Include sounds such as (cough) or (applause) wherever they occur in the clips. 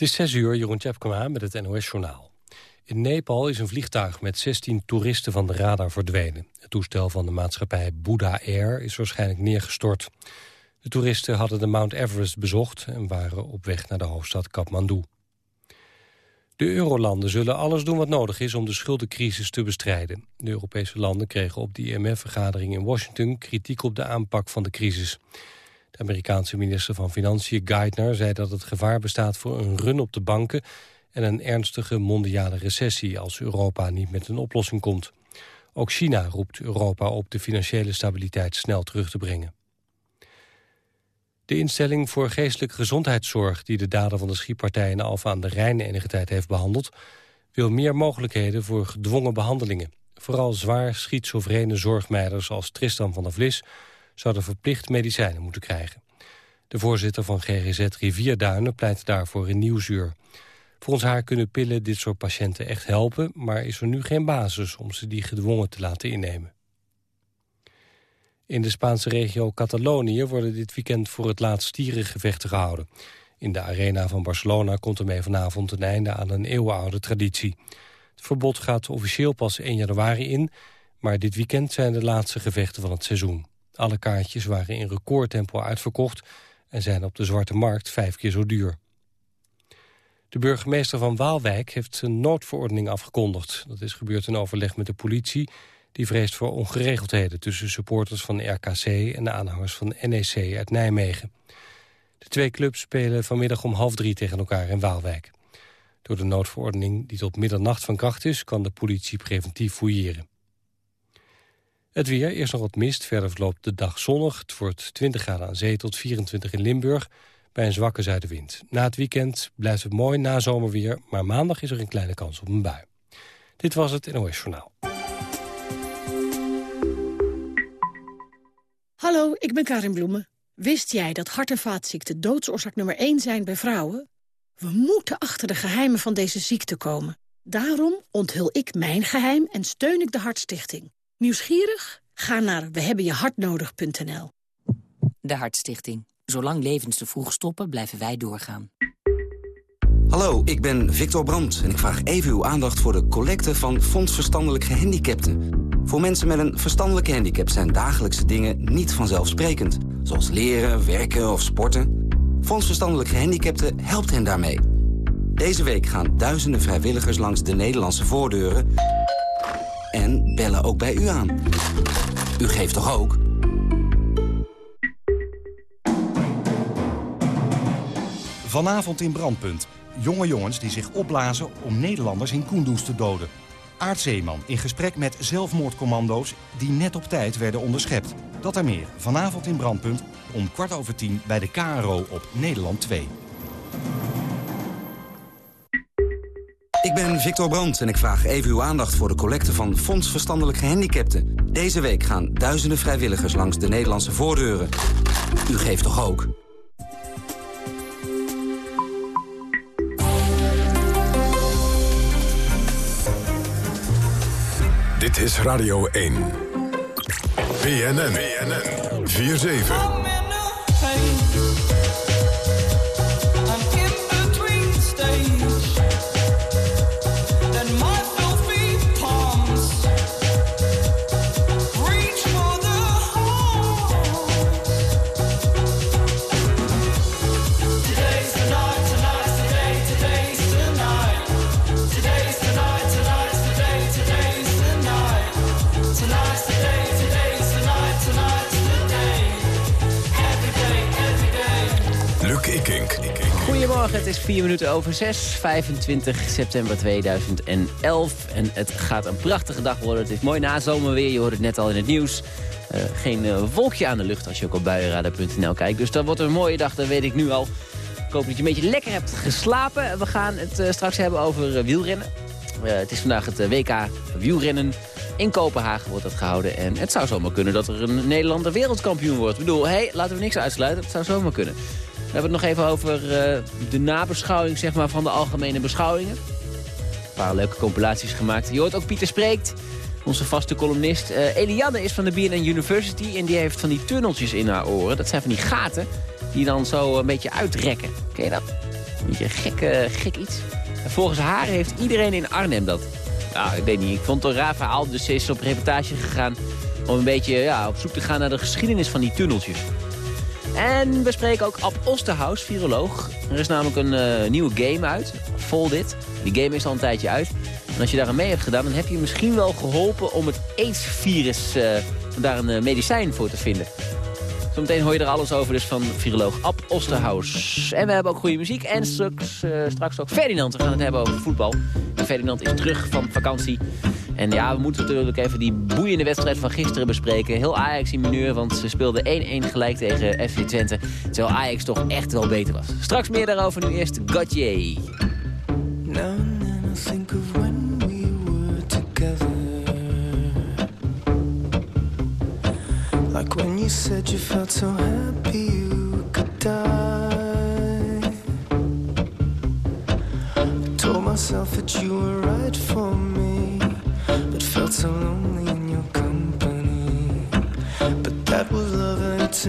Het is 6 uur, Jeroen Tjepkema met het NOS-journaal. In Nepal is een vliegtuig met 16 toeristen van de radar verdwenen. Het toestel van de maatschappij Buddha Air is waarschijnlijk neergestort. De toeristen hadden de Mount Everest bezocht... en waren op weg naar de hoofdstad Kathmandu. De eurolanden zullen alles doen wat nodig is om de schuldencrisis te bestrijden. De Europese landen kregen op die IMF-vergadering in Washington... kritiek op de aanpak van de crisis. De Amerikaanse minister van Financiën Geithner zei dat het gevaar bestaat voor een run op de banken en een ernstige mondiale recessie als Europa niet met een oplossing komt. Ook China roept Europa op de financiële stabiliteit snel terug te brengen. De instelling voor geestelijke gezondheidszorg... die de dader van de schietpartij in Alfa aan de Rijn enige tijd heeft behandeld... wil meer mogelijkheden voor gedwongen behandelingen. Vooral zwaar schizofrene zorgmeiders als Tristan van der Vlis... zouden verplicht medicijnen moeten krijgen. De voorzitter van GGZ Rivierduinen pleit daarvoor in Nieuwsuur. Volgens haar kunnen pillen dit soort patiënten echt helpen... maar is er nu geen basis om ze die gedwongen te laten innemen. In de Spaanse regio Catalonië worden dit weekend voor het laatst stierengevechten gehouden. In de arena van Barcelona komt ermee vanavond een einde aan een eeuwenoude traditie. Het verbod gaat officieel pas 1 januari in, maar dit weekend zijn de laatste gevechten van het seizoen. Alle kaartjes waren in recordtempo uitverkocht en zijn op de zwarte markt vijf keer zo duur. De burgemeester van Waalwijk heeft een noodverordening afgekondigd. Dat is gebeurd in overleg met de politie die vreest voor ongeregeldheden tussen supporters van RKC en de aanhangers van NEC uit Nijmegen. De twee clubs spelen vanmiddag om half drie tegen elkaar in Waalwijk. Door de noodverordening die tot middernacht van kracht is... kan de politie preventief fouilleren. Het weer, eerst nog wat mist, verder verloopt de dag zonnig. Het wordt 20 graden aan zee tot 24 in Limburg bij een zwakke zuidenwind. Na het weekend blijft het mooi na zomerweer... maar maandag is er een kleine kans op een bui. Dit was het NOS Journaal. Hallo, ik ben Karin Bloemen. Wist jij dat hart- en vaatziekten doodsoorzaak nummer 1 zijn bij vrouwen? We moeten achter de geheimen van deze ziekte komen. Daarom onthul ik mijn geheim en steun ik de Hartstichting. Nieuwsgierig? Ga naar wehebbenjehartnodig.nl De Hartstichting. Zolang levens te vroeg stoppen, blijven wij doorgaan. Hallo, ik ben Victor Brandt en ik vraag even uw aandacht voor de collecte van Fonds Verstandelijk Gehandicapten. Voor mensen met een verstandelijke handicap zijn dagelijkse dingen niet vanzelfsprekend. Zoals leren, werken of sporten. Fonds Verstandelijk Gehandicapten helpt hen daarmee. Deze week gaan duizenden vrijwilligers langs de Nederlandse voordeuren... en bellen ook bij u aan. U geeft toch ook? Vanavond in Brandpunt. Jonge jongens die zich opblazen om Nederlanders in Kunduz te doden. Aart Zeeman in gesprek met zelfmoordcommando's die net op tijd werden onderschept. Dat en meer vanavond in Brandpunt om kwart over tien bij de KRO op Nederland 2. Ik ben Victor Brandt en ik vraag even uw aandacht voor de collecte van Fonds Verstandelijk Gehandicapten. Deze week gaan duizenden vrijwilligers langs de Nederlandse voordeuren. U geeft toch ook? Dit is Radio 1. BNN. BNN. 4-7. Over 6, 25 september 2011. En het gaat een prachtige dag worden. Het is mooi nazomerweer, je hoort het net al in het nieuws. Uh, geen uh, wolkje aan de lucht als je ook op buienradar.nl kijkt. Dus dat wordt een mooie dag, dat weet ik nu al. Ik hoop dat je een beetje lekker hebt geslapen. We gaan het uh, straks hebben over wielrennen. het is vandaag het WK wielrennen. In Kopenhagen wordt dat gehouden. En het zou zomaar kunnen dat er een Nederlander wereldkampioen wordt. Ik bedoel, hey, laten we niks uitsluiten. Het zou zomaar kunnen. We hebben het nog even over uh, de nabeschouwing zeg maar, van de algemene beschouwingen. Een paar leuke compilaties gemaakt. Je hoort ook Pieter Spreekt, onze vaste columnist. Uh, Eliane is van de BNN University en die heeft van die tunneltjes in haar oren. Dat zijn van die gaten die dan zo een beetje uitrekken. Ken je dat? Een beetje gek, uh, gek iets. En volgens haar heeft iedereen in Arnhem dat. Nou, ik weet niet. Ik vond het een raar verhaal, dus ze is op reportage gegaan... om een beetje ja, op zoek te gaan naar de geschiedenis van die tunneltjes. En we spreken ook Ab Osterhaus, viroloog. Er is namelijk een uh, nieuwe game uit, Foldit. Die game is al een tijdje uit. En als je daar aan mee hebt gedaan, dan heb je misschien wel geholpen om het AIDS-virus... Uh, daar een uh, medicijn voor te vinden. Zometeen hoor je er alles over dus van viroloog Ab Osterhaus. En we hebben ook goede muziek. En straks, straks ook Ferdinand. We gaan het hebben over voetbal. En Ferdinand is terug van vakantie. En ja, we moeten natuurlijk even die boeiende wedstrijd van gisteren bespreken. Heel Ajax in mineur, want ze speelden 1-1 gelijk tegen FC Twente. Terwijl Ajax toch echt wel beter was. Straks meer daarover, nu eerst Gauthier. Like when you said you felt so happy you could die I told myself that you were right for me felt so lonely in your company. But that was love and it's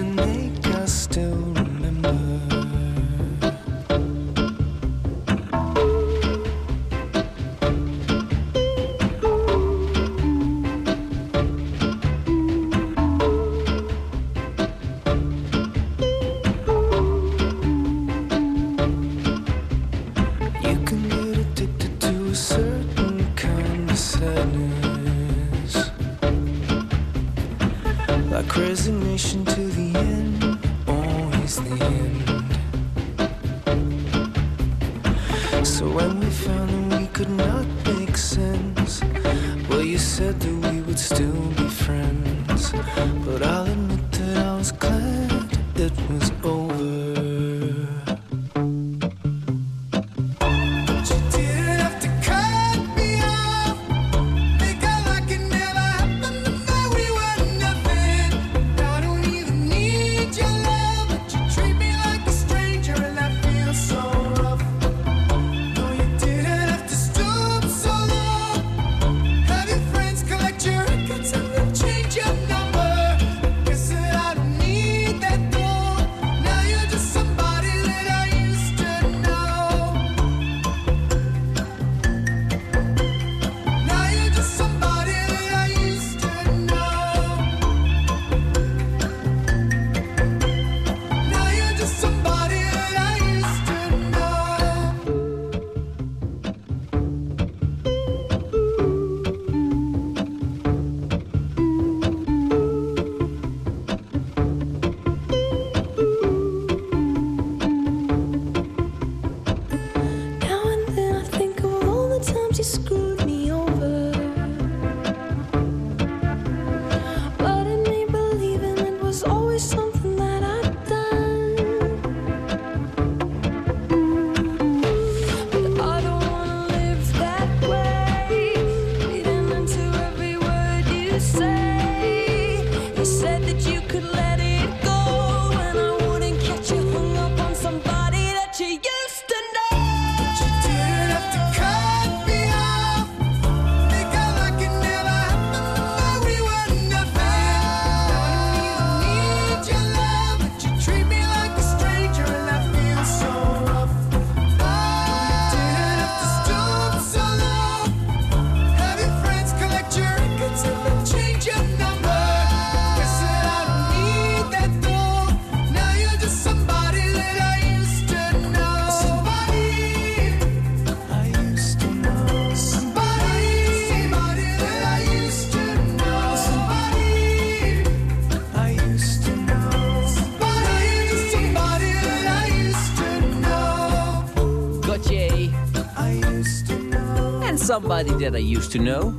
somebody that I used to know.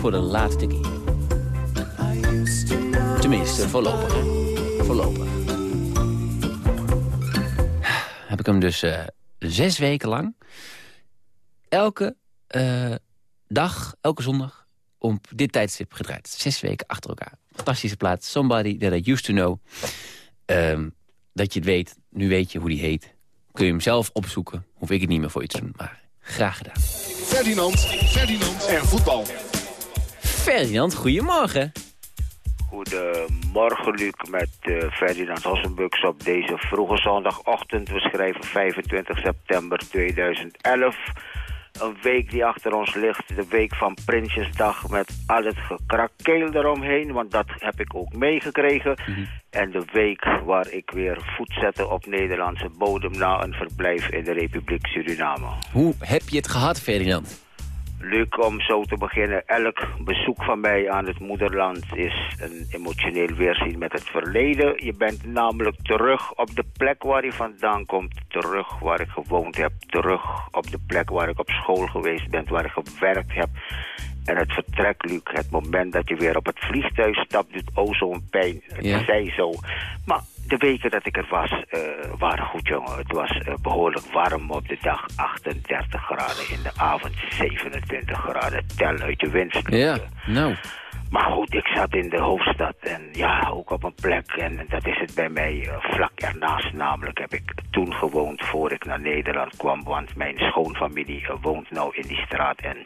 Voor de laatste keer. Tenminste, voorlopig. Voorlopig. Heb ik hem dus eh, zes weken lang... elke eh, dag, elke zondag... op dit tijdstip gedraaid. Zes weken achter elkaar. Fantastische plaat. Somebody that I used to know. Ehm, dat je het weet. Nu weet je hoe die heet. Kun je hem zelf opzoeken. Hoef ik het niet meer voor je te doen. Maar graag gedaan. Ferdinand, Ferdinand en voetbal. Ferdinand, goedemorgen. Goedemorgen, Luc, met eh, Ferdinand Hossenbux op deze vroege zondagochtend. We schrijven 25 september 2011. Een week die achter ons ligt, de week van Prinsjesdag... met al het gekrakeel eromheen, want dat heb ik ook meegekregen. En de week waar ik weer voet zette op Nederlandse bodem... na een verblijf in de Republiek Suriname. Hoe heb je het gehad, Ferdinand? Luc, om zo te beginnen, elk bezoek van mij aan het moederland is een emotioneel weerzien met het verleden. Je bent namelijk terug op de plek waar je vandaan komt, terug waar ik gewoond heb, terug op de plek waar ik op school geweest ben, waar ik gewerkt heb. En het vertrek, Luc, het moment dat je weer op het vliegtuig stapt, doet o zo'n pijn. Het Ja. zij zo. Maar de weken dat ik er was, eh, waren goed, jongen. Het was eh, behoorlijk warm op de dag, 38 graden. In de avond 27 graden. Tel uit je winst. Ja, nou. Maar goed, ik zat in de hoofdstad en ja, ook op een plek. En dat is het bij mij eh, vlak ernaast. Namelijk heb ik toen gewoond voor ik naar Nederland kwam. Want mijn schoonfamilie woont nou in die straat. En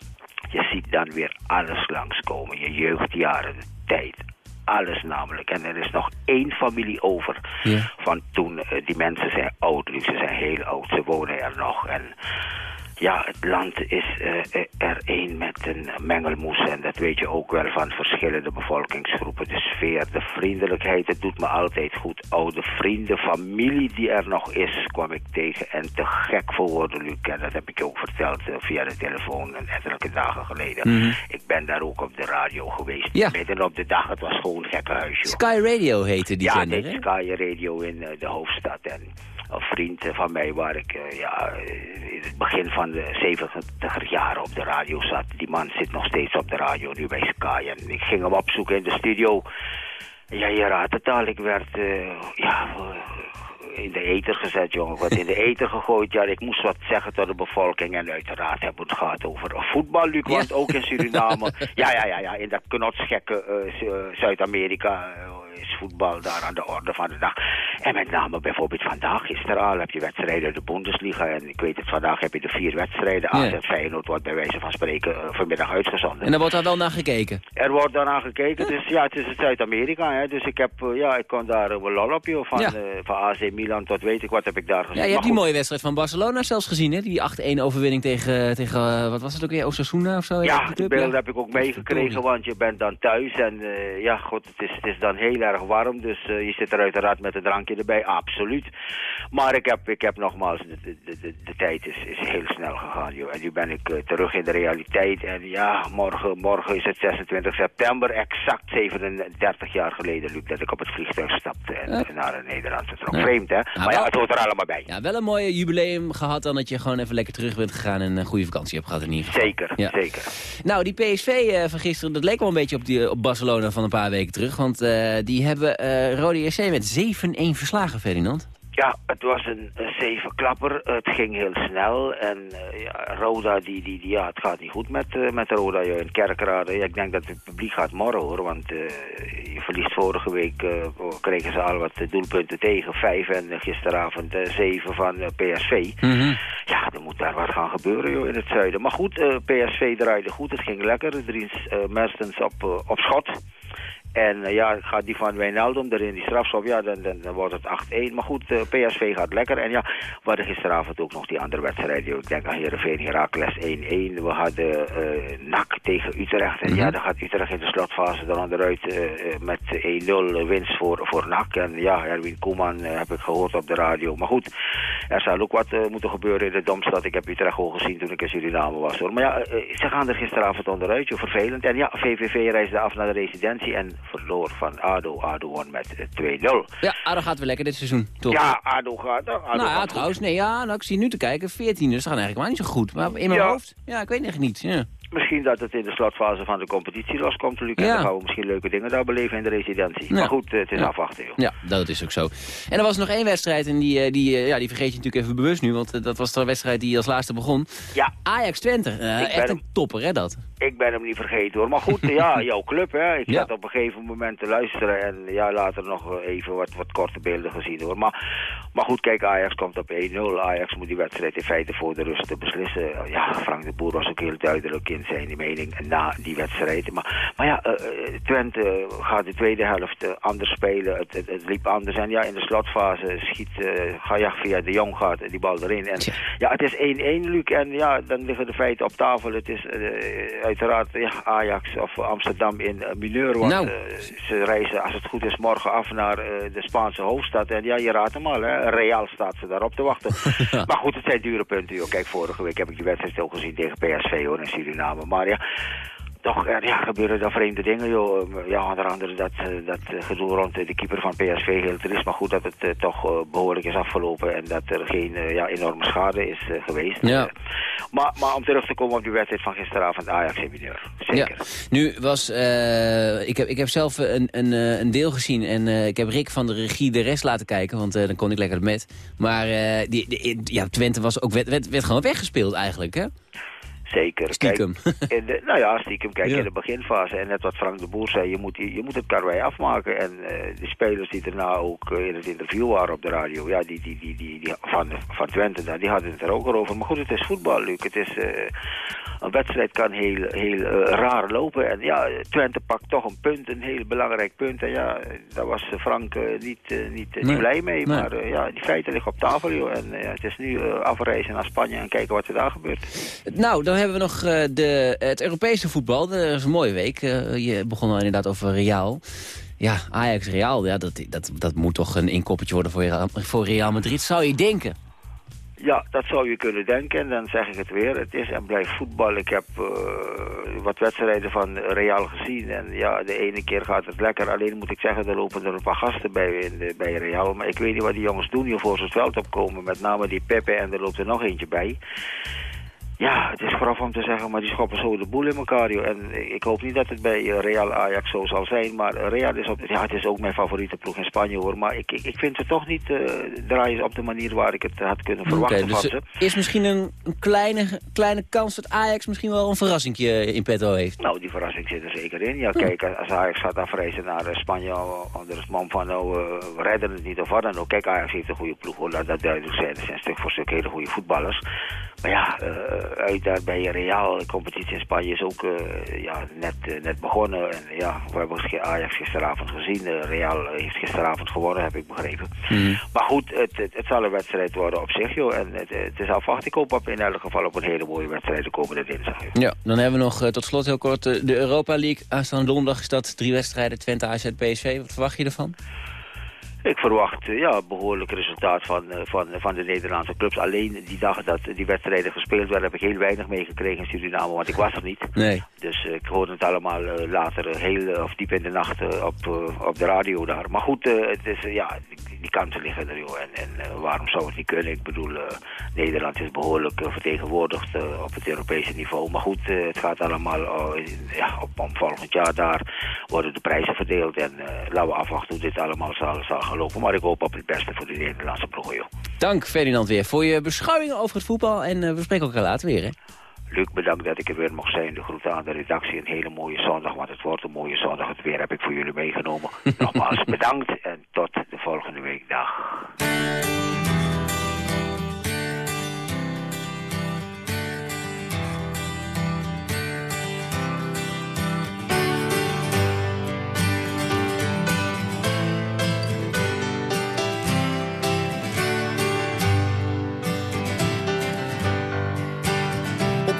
je ziet dan weer alles langskomen. Je jeugdjaren, de tijd. Alles namelijk. En er is nog één familie over Ja. van toen. Eh, die mensen zijn oud, Luc. Ze zijn heel oud. Ze wonen er nog. En ja, het land is eh, eh, er één met een mengelmoes. En dat weet je ook wel van verschillende bevolkingsgroepen. De sfeer, de vriendelijkheid, het doet me altijd goed. Oude vrienden, familie die er nog is, kwam ik tegen. En te gek voor woorden, Luc. En dat heb ik je ook verteld eh, via de telefoon een ettelijke dagen geleden. Ik ben daar ook op de radio geweest. Ja. Midden op de dag, het was gewoon een gekke huis, joh. Sky Radio heette die ja, zender, hè? Sky Radio in de hoofdstad. En een vriend eh, van mij waar ik eh, ja, eh, in het begin van de 70 jaren op de radio zat. Die man zit nog steeds op de radio nu bij Sky. En ik ging hem opzoeken in de studio. Ja, je raadt het al. Ik werd ja, in de eter gezet, jongen. Ik werd in de (laughs) eter gegooid. Ja, ik moest wat zeggen tot de bevolking. En uiteraard hebben we het gehad over voetbal, Luc. Ja. Want ook in Suriname. (laughs) ja, ja, ja, ja. In dat knotsgekke Zu- Zuid-Amerika is voetbal daar aan de orde van de dag. En met name bijvoorbeeld vandaag, gisteren al, heb je wedstrijden in de Bundesliga. En ik weet het, vandaag heb je de vier wedstrijden. Ja. AZ Feyenoord wordt bij wijze van spreken eh, vanmiddag uitgezonden. En daar wordt daar wel naar gekeken. Er wordt daarna gekeken, dus ja, het is het Zuid-Amerika, hè. Dus ik heb, eh, ja, ik kon daar uh, wel lol op, joh. Van, Ja. eh, van AC Milan tot weet ik wat heb ik daar gezien. Ja, je hebt Maar die goed, mooie wedstrijd van Barcelona zelfs gezien, hè? Die 8-1 overwinning tegen, tegen eh, wat was het ook weer, Osasuna of zo? Ja, die beelden Ja. heb ik ook meegekregen, want je bent dan thuis en eh, ja, god, het is, het is dan heel erg warm, dus eh, je zit er uiteraard met een drankje erbij, absoluut. Maar ik heb, ik heb nogmaals, de, de, de, tijd is, is heel snel gegaan, joh. En nu ben ik eh, terug in de realiteit en ja, morgen, morgen is het 26 september, exact 37 jaar geleden, Luc, dat ik op het vliegtuig stapte en Ja. eh, naar Nederland vertrok. Ja. Vreemd, hè? maar wel- ja, het hoort er allemaal bij. Ja, wel een mooie jubileum gehad dan dat je gewoon even lekker terug bent gegaan en een goede vakantie hebt gehad in ieder geval. Zeker, zeker. Nou, die PSV van gisteren, dat leek wel een beetje op, die, op Barcelona van een paar weken terug. Want eh, die hebben eh Rode JC met 7-1 verslagen, Ferdinand. Ja, het was een, een zevenklapper. Het ging heel snel. En eh, ja, Roda, die, die, die, ja, het gaat niet goed met, eh, met Roda joh, in Kerkrade. Ja, ik denk dat het publiek gaat morren hoor. Want je verliest vorige week, eh, kregen ze al wat doelpunten tegen. Vijf en gisteravond zeven van PSV. Ja, er moet daar wat gaan gebeuren joh, in het zuiden. Maar goed, PSV draaide goed. Het ging lekker. Dries Mertens op, op schot. En eh, ja, gaat die van Wijnaldum erin, die strafschop, ja, dan, dan, dan wordt het 8-1. Maar goed, eh, PSV gaat lekker. En ja, we hadden gisteravond ook nog die andere wedstrijd. Ik denk aan Heerenveen, Heracles 1-1. We hadden eh NAC tegen Utrecht. En ja, dan gaat Utrecht in de slotfase er onderuit met 1-0 winst voor, voor NAC. En ja, Erwin Koeman heb ik gehoord op de radio. Maar goed, er zal ook wat moeten gebeuren in de Domstad. Ik heb Utrecht al gezien toen ik in Suriname was. Hoor. Maar ja, ze gaan er gisteravond onderuit, joh, vervelend. En ja, VVV reisde af naar de residentie en verloor van ADO. ADO won met eh, 2-0. Ja, ADO gaat weer lekker dit seizoen, toch? Ja, ADO gaat. ADO nou ja, gaat goed. trouwens, nee, ja, nou, ik zie nu te kijken, 14, dus dat gaat eigenlijk maar niet zo goed. Maar in mijn Ja. hoofd, ja, ik weet echt niet. Ja. Misschien dat het in de slotfase van de competitie loskomt, Luc. En Ja. dan gaan we misschien leuke dingen daar beleven in de residentie. Ja. Maar goed, het is Ja. afwachten, joh. Ja, dat is ook zo. En er was nog één wedstrijd en die, eh, die, eh, ja, die vergeet je natuurlijk even bewust nu. Want eh, dat was de wedstrijd die als laatste begon. Ja. Ajax Twente. Echt hem- een topper, hè, dat? Ik ben hem niet vergeten hoor. Maar goed, ja, (laughs) jouw club hè. Ik zat op een gegeven moment te luisteren en ja, later nog even wat, wat korte beelden gezien hoor. Maar, maar goed, kijk, Ajax komt op 1-0. Ajax moet die wedstrijd in feite voor de rust beslissen. Ja, Frank de Boer was ook heel duidelijk in, zijn, mening na die wedstrijd. Maar, maar ja, eh, eh, Twente gaat de tweede helft eh, anders spelen. Het, het, het liep anders. En ja, in de slotfase schiet Gajag via de Jong gaat die bal erin. En ja, het is 1-1, Luc. En ja, dan liggen de feiten op tafel. Het is uiteraard ja, Ajax of Amsterdam in mineur. Want Nou. ze reizen, als het goed is, morgen af naar de Spaanse hoofdstad. En ja, je raadt hem al, hè. Real staat ze daarop te wachten. (laughs) maar goed, het zijn dure punten. Joh. Kijk, vorige week heb ik die wedstrijd ook gezien tegen PSV hoor, in Suriname. Maar ja, toch er, ja, gebeuren daar vreemde dingen, joh. Um, Ja, onder andere dat, eh, dat eh, gedoe rond eh, de keeper van PSV heel triest. Maar goed dat het eh, toch eh, behoorlijk is afgelopen en dat er geen eh, ja, enorme schade is eh, geweest. Ja. Eh, maar, maar om terug te komen op die wedstrijd van gisteravond, Ajax en mineur. Zeker. Ja. Nu was, eh, ik, heb, ik heb zelf een, een, eh, een deel gezien en eh, ik heb Rick van de regie de rest laten kijken, want eh, dan kon ik lekker met. Maar eh, die, die- ja, Twente was ook, werd, werd, werd gewoon weggespeeld eigenlijk, hè? Zeker. Stiekem. Kijk, in de, (laughs) nou ja, stiekem. Kijk, Ja. in de beginfase. En net wat Frank de Boer zei, je moet, je, moet het karwei afmaken. En eh, de spelers die daarna ook eh, in het interview waren op de radio, ja, die, die, die, die, die van, van Twente, daar, die hadden het er ook over. Maar goed, het is voetbal, Luc. Het is, eh, een wedstrijd kan heel, heel raar lopen. En ja, Twente pakt toch een punt, een heel belangrijk punt. En ja, daar was Frank niet, niet, Nee. blij mee. Nee. Maar ja, die feiten liggen op tafel, joh. En het is nu afreizen naar Spanje en kijken wat er daar gebeurt. Nou, dan hebben we nog eh, de, het Europese voetbal. Dat is een mooie week. Eh, je begon al inderdaad over Real. Ja, Ajax-Real, ja, dat, dat, dat moet toch een inkoppertje worden voor Real, voor Real Madrid, zou je denken. Ja, dat zou je kunnen denken. En dan zeg ik het weer. Het is en blijft voetbal. Ik heb eh, wat wedstrijden van Real gezien. En ja, de ene keer gaat het lekker. Alleen moet ik zeggen, er lopen er een paar gasten bij, in bij Real. Maar ik weet niet wat die jongens doen hier voor ze het veld opkomen. Met name die Pepe en er loopt er nog eentje bij. Ja, het is grof om te zeggen, maar die schoppen zo de boel in elkaar. Joh. En ik hoop niet dat het bij eh, Real Ajax zo zal zijn. Maar Real is, op, ja, het is ook mijn favoriete ploeg in Spanje hoor. Maar ik, ik, ik vind ze toch niet eh, draaien op de manier waar ik het had kunnen verwachten Oké, dus van ze. er is misschien een, een kleine, kleine kans dat Ajax misschien wel een verrassingje in petto heeft. Nou, die verrassing zit er zeker in. Ja, kijk, als Ajax gaat afreizen naar eh, Spanje eh, onder het mom van, nou, eh, we redden het niet of wat dan ook. Kijk, Ajax heeft een goede ploeg, hoor, laat dat duidelijk zijn. Er zijn stuk voor stuk hele goede voetballers. Maar ja, eh, uit daar bij Real, de competitie in Spanje is ook eh, ja, net, eh, net begonnen. En ja, we hebben Ajax gisteravond gezien. Real heeft gisteravond gewonnen, heb ik begrepen. Maar goed, het, het, het zal een wedstrijd worden op zich, joh. En het, het is afwachten. Ik hoop op, in elk geval op een hele mooie wedstrijd de komende dinsdag. joh. Ja, dan hebben we nog tot slot heel kort de Europa League. Aanstaande donderdag is dat drie wedstrijden, Twente, AZ, PSV. Wat verwacht je ervan? Ik verwacht eh, ja, een behoorlijk resultaat van, eh, van, van de Nederlandse clubs. Alleen die dag dat die wedstrijden gespeeld werden, heb ik heel weinig meegekregen in Suriname, want ik was er niet. Nee. Dus eh, ik hoorde het allemaal later heel of diep in de nacht op, op de radio daar. Maar goed, het is, ja, die, kansen liggen er joh. En, en waarom zou het niet kunnen? Ik bedoel, Nederland is behoorlijk eh, vertegenwoordigd op het Europese niveau. Maar goed, het gaat allemaal in- ja, op, om volgend jaar daar worden de prijzen verdeeld. En laten we afwachten hoe dit allemaal zal, zal gaan lopen. Maar ik hoop op het beste voor de Nederlandse ploegen joh. Dank Ferdinand weer voor je beschouwingen over het voetbal. En eh, we spreken elkaar later weer, hè? Luc, bedankt dat ik er weer mocht zijn. De groeten aan de redactie. Een hele mooie zondag, want het wordt een mooie zondag. Het weer heb ik voor jullie meegenomen. (laughs) Nogmaals bedankt en tot de volgende week. Dag.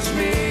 niemand, nergens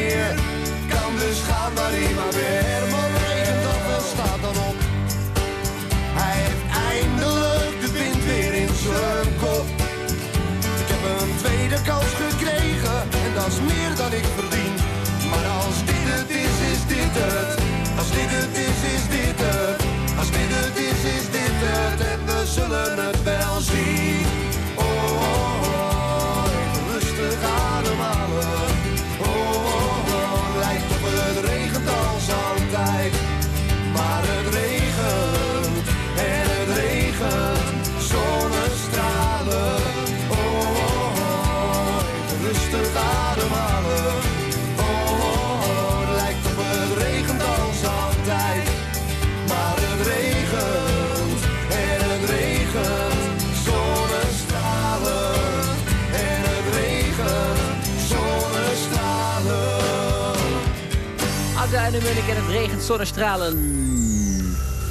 Munnik en het regent zonnestralen.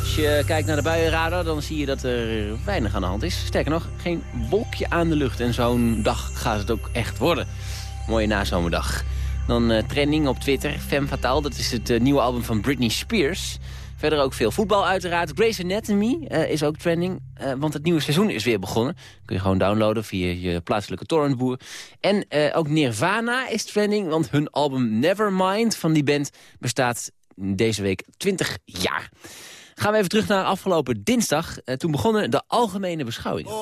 Als je kijkt naar de buienradar, dan zie je dat er weinig aan de hand is. Sterker nog, geen wolkje aan de lucht. En zo'n dag gaat het ook echt worden. Mooie nazomerdag. Dan eh, trending op Twitter. Femme Fatale, dat is het eh, nieuwe album van Britney Spears. Verder ook veel voetbal uiteraard. Grey's Anatomy eh, is ook trending, eh, want het nieuwe seizoen is weer begonnen. Kun je gewoon downloaden via je plaatselijke torrentboer. En eh, ook Nirvana is trending, want hun album Nevermind van die band bestaat deze week 20 jaar. Gaan we even terug naar afgelopen dinsdag. Eh, toen begonnen de algemene beschouwingen.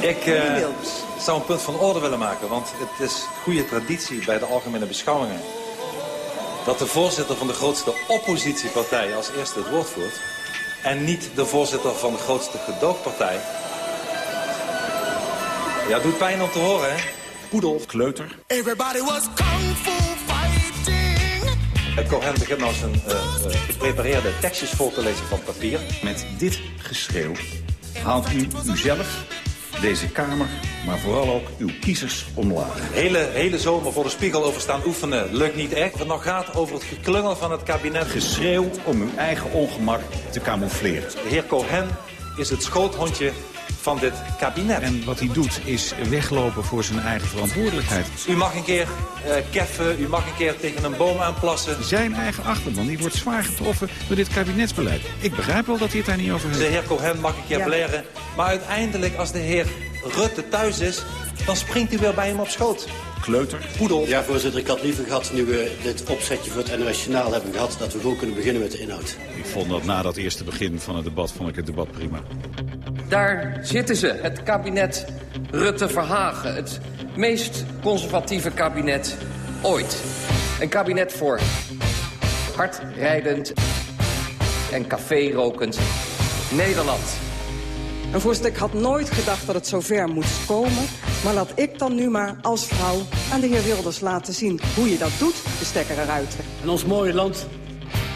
Ik eh, zou een punt van orde willen maken, want het is goede traditie bij de algemene beschouwingen dat de voorzitter van de grootste oppositiepartij als eerste het woord voert en niet de voorzitter van de grootste gedoogpartij. Ja, doet pijn om te horen, hè? Poedel, kleuter. Everybody was kung fu fighting. Het Cohen begint nou zijn eh, eh, geprepareerde tekstjes voor te lezen van papier. Met dit geschreeuw haalt u uzelf, deze Kamer, maar vooral ook uw kiezers omlaag. Hele, hele zomer voor de spiegel over staan oefenen lukt niet echt. Het nog gaat over het geklungel van het kabinet. Geschreeuw om uw eigen ongemak te camoufleren. De heer Cohen is het schoothondje van dit kabinet. En wat hij doet is weglopen voor zijn eigen verantwoordelijkheid. U mag een keer eh, keffen, u mag een keer tegen een boom aanplassen. Zijn eigen achterban die wordt zwaar getroffen door dit kabinetsbeleid. Ik begrijp wel dat hij het daar niet over De heeft. heer Cohen mag een keer blaren. Maar uiteindelijk, als de heer Rutte thuis is, dan springt u weer bij hem op schoot. Kleuter. Poedel. Ja, voorzitter, ik had liever gehad, nu we dit opzetje voor het NOS Journaal hebben gehad, dat we gewoon kunnen beginnen met de inhoud. Ik vond dat na dat eerste begin van het debat, vond ik het debat prima. Daar zitten ze, het kabinet Rutte-Verhagen. Het meest conservatieve kabinet ooit. Een kabinet voor hardrijdend en café-rokend Nederland. En voorzitter, ik had nooit gedacht dat het zover moest komen. Maar laat ik dan nu maar als vrouw aan de heer Wilders laten zien hoe je dat doet, de stekker eruit. En ons mooie land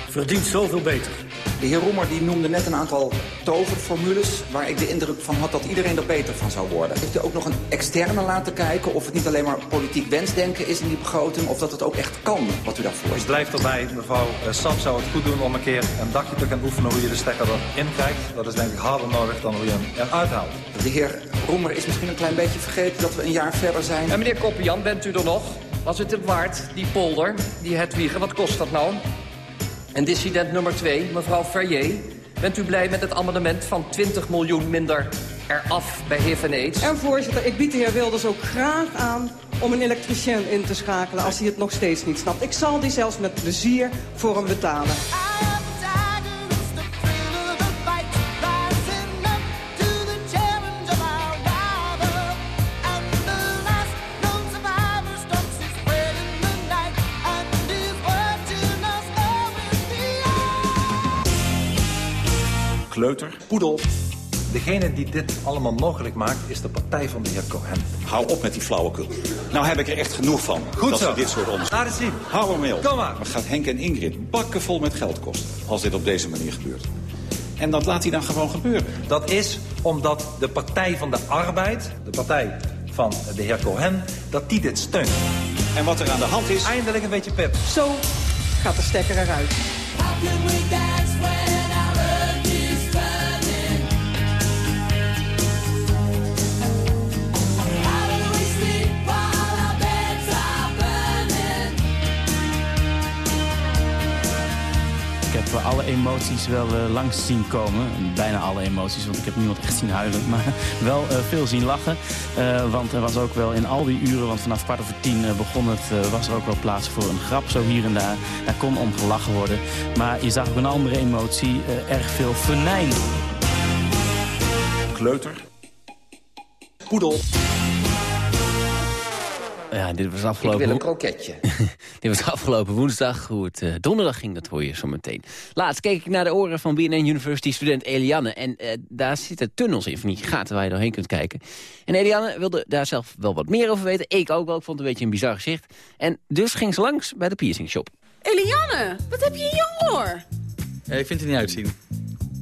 verdient zoveel beter. De heer Roemer die noemde net een aantal toverformules... waar ik de indruk van had dat iedereen er beter van zou worden. Heeft u ook nog een externe laten kijken of het niet alleen maar politiek wensdenken is in die begroting... of dat het ook echt kan, wat u daarvoor Ik blijf erbij, mevrouw eh, Sap zou het goed doen om een keer een dagje te gaan oefenen hoe je de stekker erin krijgt. Dat is denk ik harder nodig dan hoe je hem eruit haalt. De heer Roemer is misschien een klein beetje vergeten dat we een jaar verder zijn. En meneer Koppian, bent u er nog? Was het het waard, die polder, die Hedwige? Wat kost dat nou? En dissident nummer 2, mevrouw Ferrier. Bent u blij met het amendement van 20 miljoen minder eraf bij HIV en AIDS? En voorzitter, ik bied de heer Wilders ook graag aan om een elektricien in te schakelen als hij het nog steeds niet snapt. Ik zal die zelfs met plezier voor hem betalen. Kleuter, Poedel. Degene die dit allemaal mogelijk maakt is de partij van de heer Cohen. hou op met die flauwekul. Nou heb ik er echt genoeg van. Goed dat zo. we dit soort onderzoek... Laat het zien. Hou er mee op. Kom maar. Wat gaat Henk en Ingrid bakken vol met geld kosten... als dit op deze manier gebeurt? En dat laat hij dan gewoon gebeuren. Dat is omdat de Partij van de Arbeid, de partij van de heer Cohen, dat die dit steunt. En wat er aan de hand is... Eindelijk een beetje pep. Zo gaat de stekker eruit. Alle emoties wel eh, langs zien komen. Bijna alle emoties, want ik heb niemand echt zien huilen. (laughs) Maar wel eh, veel zien lachen. Eh, want er was ook wel in al die uren, want vanaf kwart over tien begon het... was er ook wel plaats voor een grap zo hier en daar. Daar kon om gelachen worden. Maar je zag ook een andere emotie, erg veel venijn. Kleuter, Poedel. Ja, dit was Ik afgelopen... wil een kroketje. (laughs) Dit was afgelopen woensdag. Hoe het eh, donderdag ging, dat hoor je zo meteen. Laatst keek ik naar de oren van BNN University student Eliane. En eh, daar zitten tunnels in, van die gaten waar je doorheen kunt kijken. En Eliane wilde daar zelf wel wat meer over weten. Ik ook wel, ik vond het een beetje een bizar gezicht. En dus ging ze langs bij de piercing shop. Eliane, wat heb je in je oor? Ja, ik vind het er niet uitzien.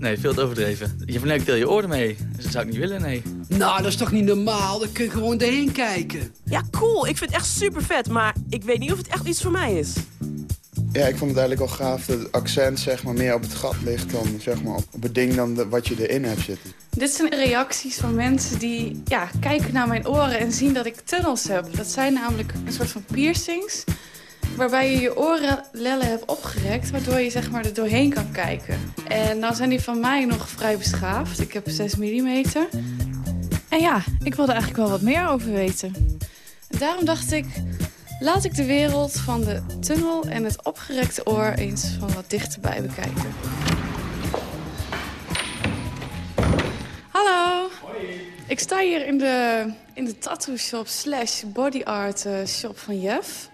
Nee, veel te overdreven. Je verneukt heel je oren mee. Dus dat zou ik niet willen, nee. Nou, dat is toch niet normaal? Dan kun je gewoon erheen kijken. Ja, cool. Ik vind het echt super vet, maar ik weet niet of het echt iets voor mij is. Ja, ik vond het eigenlijk wel gaaf dat het accent zeg maar, meer op het gat ligt dan zeg maar, op het ding dan de- wat je erin hebt zitten. Dit zijn reacties van mensen die ja, kijken naar mijn oren en zien dat ik tunnels heb. Dat zijn namelijk een soort van piercings... waarbij je je orenlellen hebt opgerekt... waardoor je zeg maar, er doorheen kan kijken. En nou zijn die van mij nog vrij beschaafd. Ik heb 6 mm. En ja, ik wilde eigenlijk wel wat meer over weten. En daarom dacht ik... laat ik de wereld van de tunnel en het opgerekte oor... eens van wat dichterbij bekijken. Hallo. Ik sta hier in de, in de tattoo shop slash body art eh, shop van Jeff.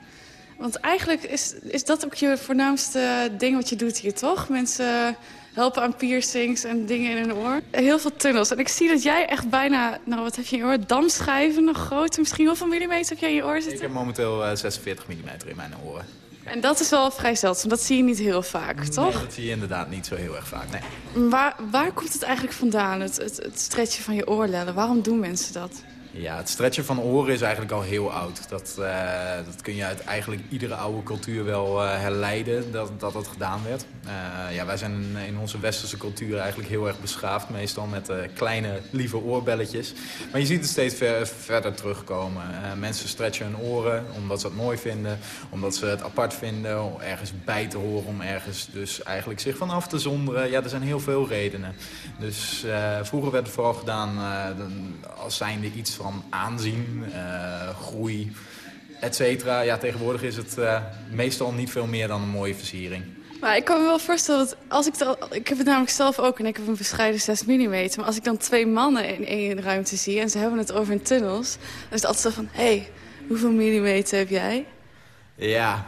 Want eigenlijk is, is dat ook je voornaamste ding wat je doet hier, toch? Mensen helpen aan piercings en dingen in hun oor. Heel veel tunnels. En ik zie dat jij echt bijna, nou wat heb je in je oor? Damschijven nog groot. Misschien hoeveel millimeter heb jij in je oor Ik zitten? heb momenteel eh, 46 mm in mijn oren. En dat is wel vrij zeldzaam. Dat zie je niet heel vaak, toch? Nee, dat zie je inderdaad niet zo heel erg vaak, nee. Waar, waar komt het eigenlijk vandaan, het, het, het stretchen van je oorlellen? Waarom doen mensen dat? Ja, het stretchen van oren is eigenlijk al heel oud. Dat, eh, dat kun je uit eigenlijk iedere oude cultuur wel eh, herleiden dat, dat gedaan werd. Eh, ja, wij zijn in, onze westerse cultuur eigenlijk heel erg beschaafd. Meestal met kleine, lieve oorbelletjes. Maar je ziet het steeds ver- verder terugkomen. Mensen stretchen hun oren omdat ze het mooi vinden. Omdat ze het apart vinden. Om ergens bij te horen. Om ergens dus eigenlijk zich vanaf te zonderen. Ja, er zijn heel veel redenen. Dus vroeger werd het vooral gedaan als zijnde iets van aanzien, eh, groei, et cetera. Ja, tegenwoordig is het eh, meestal niet veel meer dan een mooie versiering. Maar ik kan me wel voorstellen dat als ik dat... Ik heb het namelijk zelf ook en ik heb een bescheiden 6 mm. Maar als ik dan twee mannen in één ruimte zie en ze hebben het over hun tunnels... dan is het altijd zo van, hé, hey, hoeveel millimeter heb jij? Ja.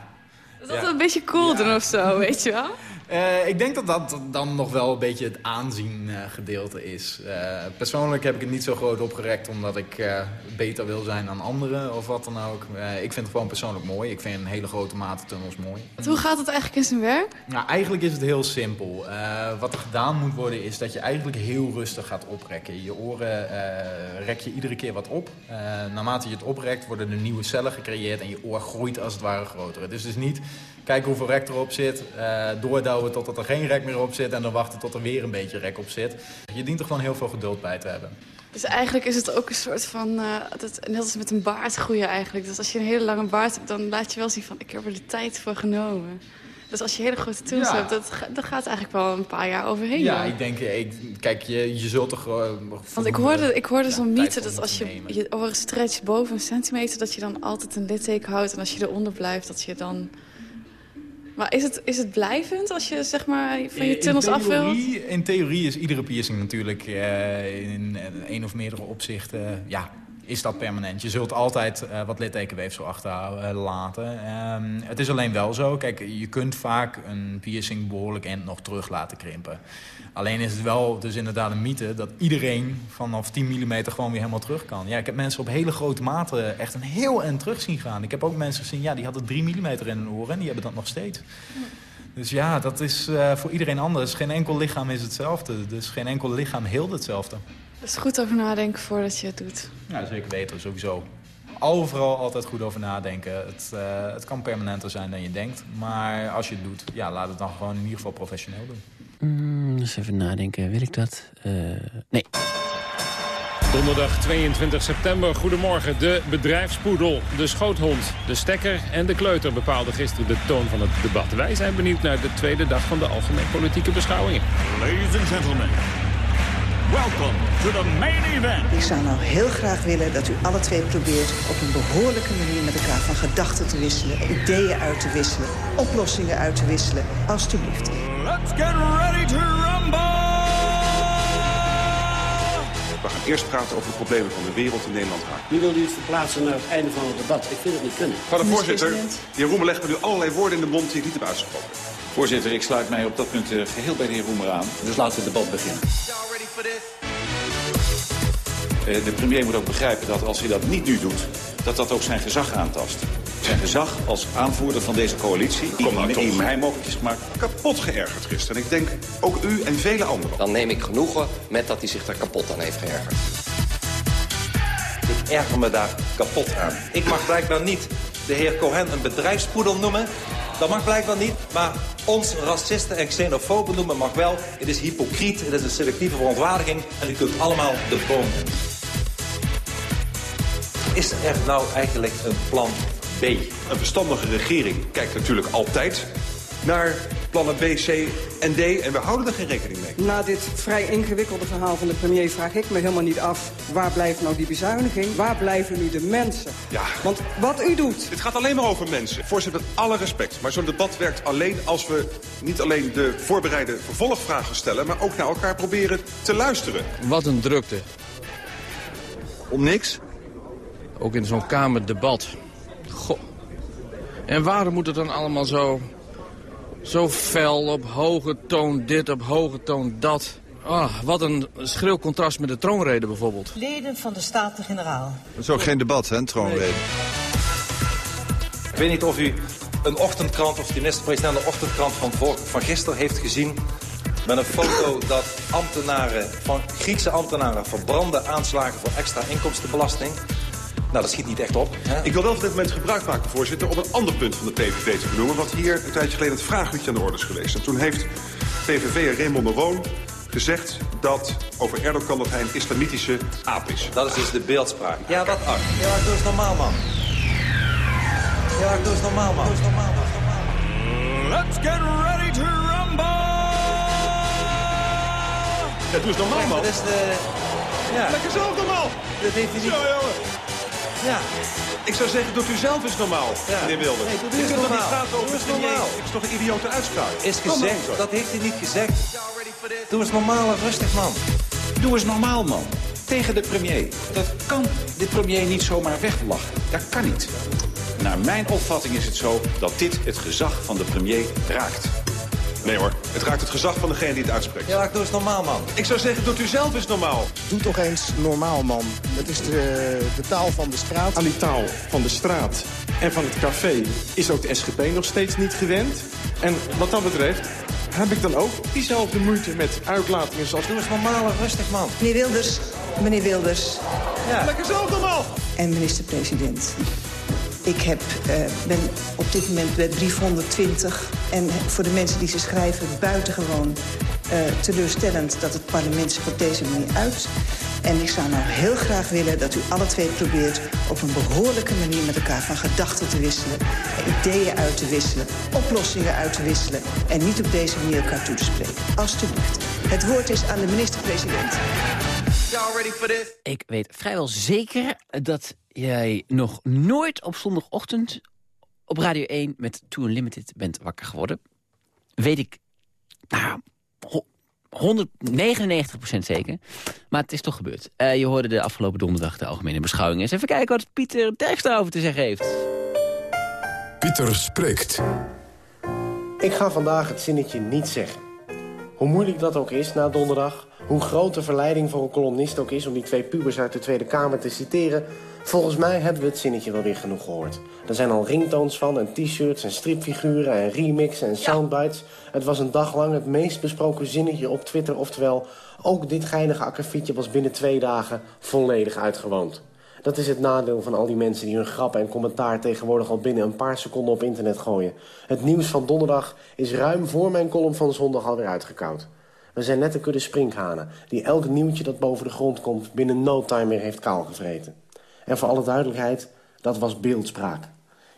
Dat is altijd een beetje cool doen of zo, weet je wel? Eh, ik denk dat dat dan nog wel een beetje het aanzien eh, gedeelte is. Eh, persoonlijk heb ik het niet zo groot opgerekt omdat ik beter wil zijn dan anderen of wat dan ook. Ik vind het gewoon persoonlijk mooi. Ik vind hele grote matentunnels mooi. Hoe gaat het eigenlijk in zijn werk? Nou, eigenlijk is het heel simpel. Wat er gedaan moet worden is dat je eigenlijk heel rustig gaat oprekken. Je oren rek je iedere keer wat op. Naarmate je het oprekt worden er nieuwe cellen gecreëerd en je oor groeit als het ware groter. Het is dus niet... kijken hoeveel rek erop zit. eh doordouwen totdat er geen rek meer op zit. En dan wachten tot er weer een beetje rek op zit. Je dient er gewoon heel veel geduld bij te hebben. Dus eigenlijk is het ook een soort van, eh, dat, net als met een baard groeien eigenlijk. Dus als je een hele lange baard hebt, dan laat je wel zien van, ik heb er de tijd voor genomen. Dus als je hele grote toons Ja. hebt, dat, dat gaat eigenlijk wel een paar jaar overheen. Ja, ik denk, ik, kijk, je, je zult toch... eh, Want ik hoorde, ik hoorde zo'n mythe dat als je je oren stretcht boven een centimeter... dat je dan altijd een litteken houdt. En als je eronder blijft, dat je dan... Maar is het, is het blijvend als je zeg maar van je In tunnels af wilt? In theorie is iedere piercing natuurlijk eh, in één of meerdere opzichten... ja, is dat permanent. Je zult altijd eh, wat littekenweefsel achterlaten. Ehm het is alleen wel zo, kijk, je kunt vaak een piercing behoorlijk end nog terug laten krimpen. Alleen is het wel dus inderdaad een mythe dat iedereen vanaf 10 mm gewoon weer helemaal terug kan. Ja, ik heb mensen op hele grote mate echt een heel end terug zien gaan. Ik heb ook mensen gezien, ja, die hadden 3 mm in hun oren en die hebben dat nog steeds. Dus ja, dat is eh, voor iedereen anders. Geen enkel lichaam is hetzelfde. Dus geen enkel lichaam heelt hetzelfde. Dus goed over nadenken voordat je het doet. Ja, zeker weten, sowieso. Overal altijd goed over nadenken. Het, eh, het kan permanenter zijn dan je denkt. Maar als je het doet, ja, laat het dan gewoon in ieder geval professioneel doen. Mm, eens even nadenken, wil ik dat? Eh, nee. Donderdag 22 september, goedemorgen. De bedrijfspoedel, de schoothond, de stekker en de kleuter bepaalden gisteren de toon van het debat. Wij zijn benieuwd naar de tweede dag van de algemeen politieke beschouwingen. Ladies and gentlemen, welcome to the main event. Ik zou nou heel graag willen dat u alle twee probeert op een behoorlijke manier met elkaar van gedachten te wisselen, ideeën uit te wisselen, oplossingen uit te wisselen. Alsjeblieft. Let's get ready to rumble! We gaan eerst praten over de problemen van de wereld in Nederland raken. Nu wil u het verplaatsen naar het einde van het debat. Ik vind het niet kunnen. Mevrouw de voorzitter, de heer Roemer legt me nu allerlei woorden in de mond die ik niet heb uitgesproken. Voorzitter, ik sluit mij op dat punt eh, geheel bij de heer Roemer aan. Dus laten we het debat beginnen. Eh, De premier moet ook begrijpen dat als hij dat niet nu doet, dat dat ook zijn gezag aantast. Zijn gezag als aanvoerder van deze coalitie, Kom nou die, toch. die mij mogelijk is gemaakt. Kapot geërgerd gisteren. En ik denk ook u en vele anderen. Dan neem ik genoegen met dat hij zich daar kapot aan heeft geërgerd. Ik erger me daar kapot aan. Ik mag blijkbaar niet de heer Cohen een bedrijfspoedel noemen. Dat mag blijkbaar niet. Maar ons racisten en xenofoben noemen mag wel. Het is hypocriet, het is een selectieve verontwaardiging. En u kunt allemaal de boom. Is er nou eigenlijk een plan B? Een verstandige regering kijkt natuurlijk altijd naar plannen B, C en D. En we houden er geen rekening mee. Na dit vrij ingewikkelde verhaal van de premier vraag ik me helemaal niet af... waar blijft nou die bezuiniging? Waar blijven nu de mensen? Ja. Want wat u doet... Het gaat alleen maar over mensen. Voorzitter, met alle respect. Maar zo'n debat werkt alleen als we niet alleen de voorbereide vervolgvragen stellen... maar ook naar elkaar proberen te luisteren. Wat een drukte. Om niks? Ook in zo'n kamerdebat. Goh. En waarom moet het dan allemaal zo... zo fel, op hoge toon dit, op hoge toon dat... Ah, wat een schril contrast met de troonrede bijvoorbeeld. Leden van de Staten-Generaal. Dat is ook geen debat, hè, troonrede. Ik weet niet of u een ochtendkrant of de minister-president de ochtendkrant van, voor, van gisteren heeft gezien. Met een foto dat ambtenaren, van Griekse ambtenaren verbranden aanslagen voor extra inkomstenbelasting. Nou, dat schiet niet echt op. Hè? Ik wil wel van dit moment gebruik maken, voorzitter, om een ander punt van de PVV te benoemen. Wat hier een tijdje geleden het vraagliedje aan de orde is geweest. En toen heeft PVV'er Raymond de Roon gezegd dat over Erdogan dat hij een islamitische aap is. Dat is dus de beeldspraak. Ja, dat ach. Ja, doe eens normaal, man. Ja, doe eens normaal, man. Doe eens normaal, man. Let's get ready to rumble! Ja, doe eens normaal, man. Dat is de... Ja. Lekker zelf normaal. Dat heeft hij niet... Zo, jongen. Ja. Ik zou zeggen, doet u zelf eens normaal, Ja. meneer Wilder. Nee, doe Je eens kunt toch niet normaal. praten over. Het is toch een idiote uitspraak? Is gezegd. Dat heeft hij niet gezegd. Doe eens normaal en rustig, man. Doe eens normaal, man. Tegen de premier. Dat kan de premier niet zomaar weglachen. Dat kan niet. Naar mijn opvatting is het zo dat dit het gezag van de premier raakt. Nee hoor, het raakt het gezag van degene die het uitspreekt. Ja, doe eens normaal, man. Ik zou zeggen, doet u zelf eens normaal. Doe toch eens normaal, man. Dat is de, de taal van de straat. Aan die taal van de straat en van het café is ook de SGP nog steeds niet gewend. En wat dat betreft heb ik dan ook diezelfde moeite met uitlatingen zoals... Doe eens normaal en rustig, man. Meneer Wilders, meneer Wilders Ja. Lekker zelf normaal. en minister-president. Ik heb, uh, ben op dit moment bij brief 120. En voor de mensen die ze schrijven buitengewoon uh, teleurstellend... dat het parlement zich op deze manier uit. En ik zou nou heel graag willen dat u alle twee probeert... op een behoorlijke manier met elkaar van gedachten te wisselen... ideeën uit te wisselen, oplossingen uit te wisselen... en niet op deze manier elkaar toe te spreken. Alsjeblieft. Het woord is aan de minister-president. Ik weet vrijwel zeker dat jij nog nooit op zondagochtend op Radio 1 met Too Unlimited bent wakker geworden. Weet ik, nou, 199% zeker. Maar het is toch gebeurd. Uh, je hoorde de afgelopen donderdag de algemene beschouwing. Eens even kijken wat Pieter Derks daarover te zeggen heeft. Pieter spreekt. Ik ga vandaag het zinnetje niet zeggen. Hoe moeilijk dat ook is na donderdag... hoe groot de verleiding voor een columnist ook is... om die twee pubers uit de Tweede Kamer te citeren... volgens mij hebben we het zinnetje wel weer genoeg gehoord. Er zijn al ringtones van en t-shirts en stripfiguren... en remixen en soundbites. Het was een dag lang het meest besproken zinnetje op Twitter. Oftewel, ook dit geinige akkefietje was binnen twee dagen volledig uitgewoond. Dat is het nadeel van al die mensen die hun grappen en commentaar tegenwoordig al binnen een paar seconden op internet gooien. Het nieuws van donderdag is ruim voor mijn column van zondag alweer uitgekoud. We zijn net een kudde sprinkhanen die elk nieuwtje dat boven de grond komt binnen no time weer heeft kaalgevreten. En voor alle duidelijkheid, dat was beeldspraak.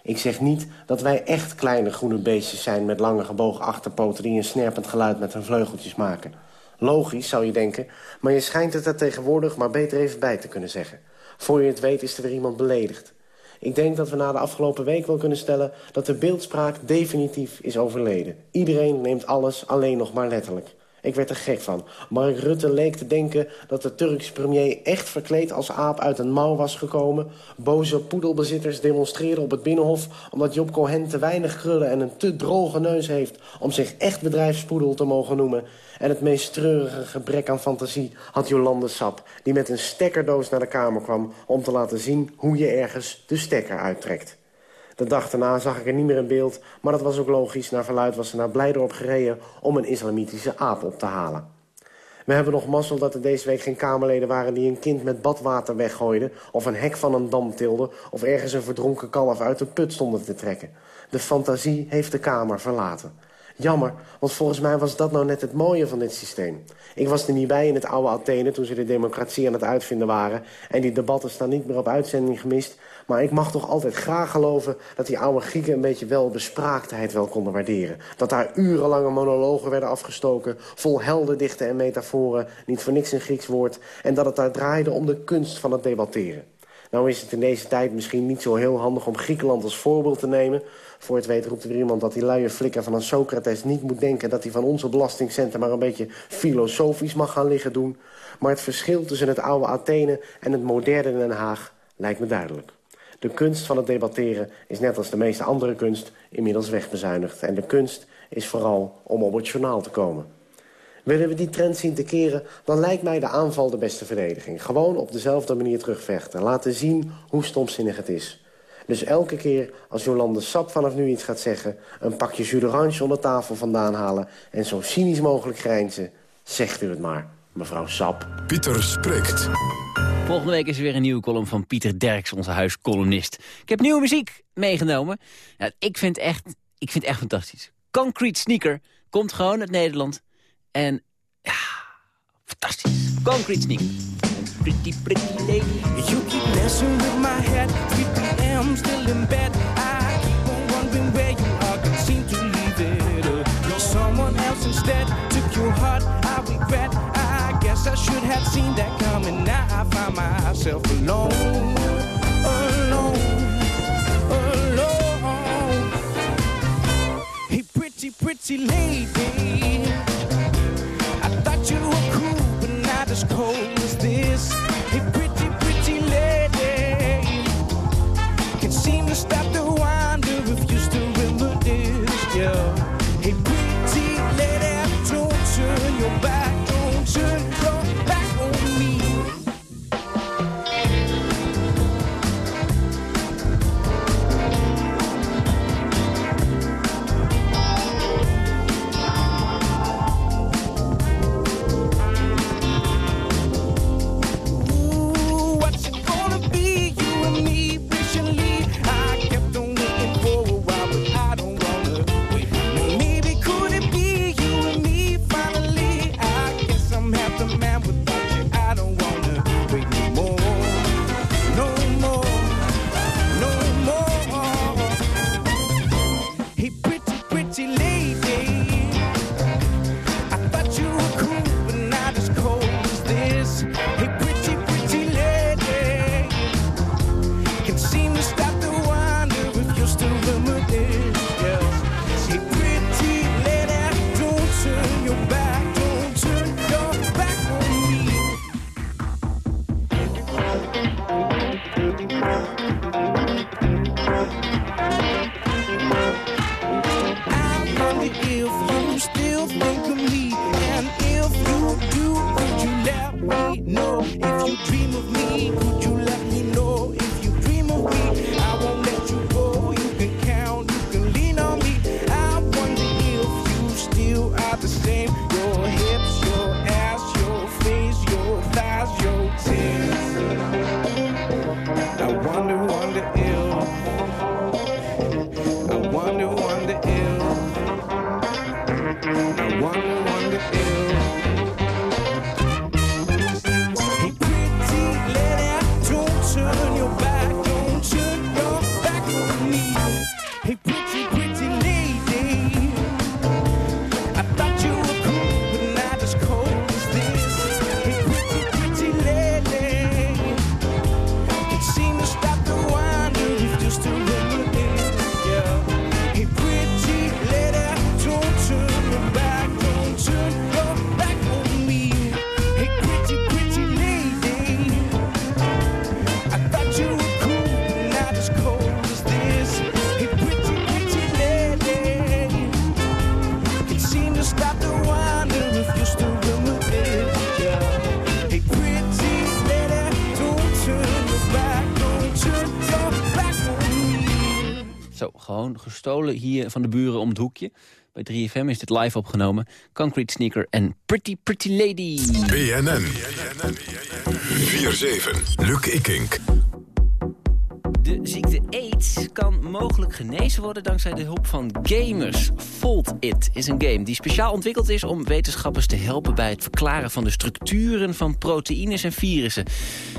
Ik zeg niet dat wij echt kleine groene beestjes zijn met lange gebogen achterpoten die een snerpend geluid met hun vleugeltjes maken. Logisch, zou je denken, maar je schijnt het er tegenwoordig maar beter even bij te kunnen zeggen. Voor je het weet is er weer iemand beledigd. Ik denk dat we na de afgelopen week wel kunnen stellen... dat de beeldspraak definitief is overleden. Iedereen neemt alles alleen nog maar letterlijk. Ik werd er gek van. Mark Rutte leek te denken dat de Turkse premier echt verkleed als aap uit een mouw was gekomen. Boze poedelbezitters demonstreerden op het Binnenhof... omdat Job Cohen te weinig krullen en een te droge neus heeft... om zich echt bedrijfspoedel te mogen noemen. En het meest treurige gebrek aan fantasie had Jolande Sap... die met een stekkerdoos naar de kamer kwam om te laten zien hoe je ergens de stekker uittrekt. De dag daarna zag ik er niet meer in beeld, maar dat was ook logisch. Naar verluid was ze naar Blijdorp gereden om een islamitische aap op te halen. We hebben nog mazzel dat er deze week geen Kamerleden waren... die een kind met badwater weggooiden... of een hek van een dam tilden... of ergens een verdronken kalf uit een put stonden te trekken. De fantasie heeft de Kamer verlaten. Jammer, want volgens mij was dat nou net het mooie van dit systeem. Ik was er niet bij in het oude Athene toen ze de democratie aan het uitvinden waren... en die debatten staan niet meer op uitzending gemist... maar ik mag toch altijd graag geloven dat die oude Grieken... een beetje wel bespraaktheid wel konden waarderen. Dat daar urenlange monologen werden afgestoken... vol heldendichten en metaforen, niet voor niks een Grieks woord... en dat het daar draaide om de kunst van het debatteren. Nou is het in deze tijd misschien niet zo heel handig om Griekenland als voorbeeld te nemen... Voor het weet roept er weer iemand dat die luie flikker van een Socrates niet moet denken... dat hij van onze belastingcenten maar een beetje filosofisch mag gaan liggen doen. Maar het verschil tussen het oude Athene en het moderne Den Haag lijkt me duidelijk. De kunst van het debatteren is net als de meeste andere kunst inmiddels wegbezuinigd. En de kunst is vooral om op het journaal te komen. Willen we die trend zien te keren, dan lijkt mij de aanval de beste verdediging. Gewoon op dezelfde manier terugvechten. Laten zien hoe stomzinnig het is. Dus elke keer als Jolande Sap vanaf nu iets gaat zeggen... een pakje jus d'orange onder tafel vandaan halen... en zo cynisch mogelijk grijnzen, zegt u het maar, mevrouw Sap. Pieter spreekt. Volgende week is er weer een nieuwe column van Pieter Derks, onze huiscolumnist. Ik heb nieuwe muziek meegenomen. Ja, ik, vind echt, echt fantastisch. Concrete Sneaker komt gewoon uit Nederland. En ja, fantastisch. Concrete Sneaker. Pretty, pretty lady. You keep messing with my head. 3 p.m. still in bed. I keep on wondering where you are. Can't seem to leave it. Uh, someone else instead took your heart. I regret. I guess I should have seen that myself alone. Alone. Alone. Hey, pretty, pretty lady. I thought you were cool, but not as cold as this. Hier van de buren om het hoekje. Bij 3FM is dit live opgenomen. Concrete Sneaker en Pretty Pretty Lady. BNN. 4-7. Luc Ikink. De ziekte AIDS kan mogelijk genezen worden dankzij de hulp van gamers. Fold It is een game die speciaal ontwikkeld is om wetenschappers te helpen bij het verklaren van de structuren van proteïnes en virussen.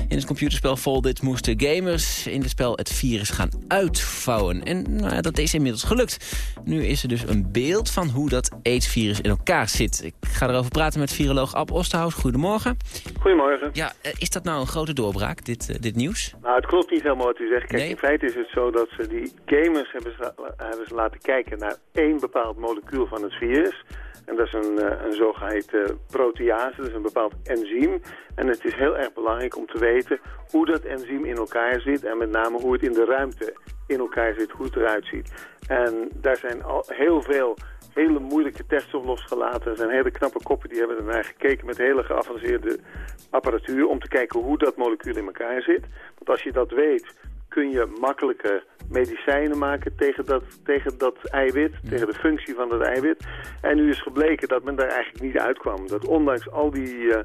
In het computerspel Fold It moesten gamers in het spel het virus gaan uitvouwen. En nou, ja, dat is inmiddels gelukt. Nu is er dus een beeld van hoe dat AIDS-virus in elkaar zit. Ik ga erover praten met viroloog Ab Osterhaus. Goedemorgen. Goedemorgen. Ja, eh, is dat nou een grote doorbraak, dit, eh, dit nieuws? Nou, het klopt niet helemaal wat u zegt. Kijk, in feite is het zo dat ze die gamers hebben ze, hebben ze laten kijken naar één bepaald molecuul van het virus. En dat is een, eh, een zogeheten protease, dat is een bepaald enzym. En het is heel erg belangrijk om te weten hoe dat enzym in elkaar zit... en met name hoe het in de ruimte in elkaar zit, hoe het eruit ziet. En daar zijn al heel veel hele moeilijke tests op losgelaten. Er zijn hele knappe koppen die hebben ernaar gekeken met hele geavanceerde apparatuur... om te kijken hoe dat molecuul in elkaar zit. Want als je dat weet, kun je makkelijker medicijnen maken tegen dat, tegen dat eiwit, tegen de functie van dat eiwit. En nu is gebleken dat men daar eigenlijk niet uitkwam. Dat ondanks al die, uh,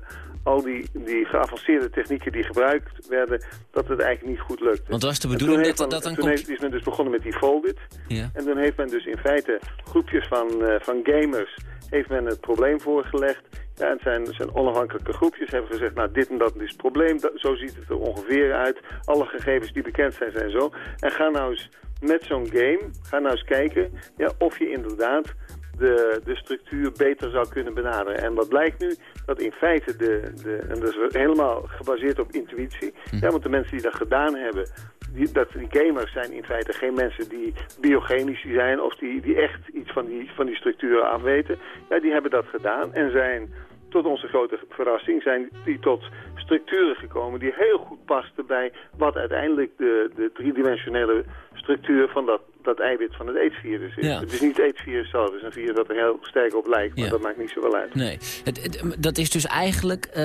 al die, die geavanceerde technieken die gebruikt werden, dat het eigenlijk niet goed lukte. Want was de bedoeling dat, men, dat dan Toen komt... heeft, is men dus begonnen met die Foldit. Ja. En dan heeft men dus in feite groepjes van, uh, van gamers heeft men het probleem voorgelegd. Ja, en het zijn, het zijn onafhankelijke groepjes hebben gezegd, nou dit en dat is het probleem, dat, zo ziet het er ongeveer uit. Alle gegevens die bekend zijn, zijn zo. En ga nou eens met zo'n game, ga nou eens kijken ja, of je inderdaad de, de structuur beter zou kunnen benaderen. En wat blijkt nu? Dat in feite, de, de, en dat is helemaal gebaseerd op intuïtie, ja, want de mensen die dat gedaan hebben, die, dat, die gamers zijn in feite geen mensen die biochemisch zijn of die, die echt iets van die, van die structuren afweten. Ja, die hebben dat gedaan en zijn tot onze grote verrassing zijn die tot structuren gekomen die heel goed pasten bij wat uiteindelijk de, de driedimensionele structuur van dat, dat eiwit van het aidsvirus is. Ja. Het is niet het aidsvirus zelf, het is een virus dat er heel sterk op lijkt, maar Ja. dat maakt niet zoveel uit. Nee, het, het- dat is dus eigenlijk, eh,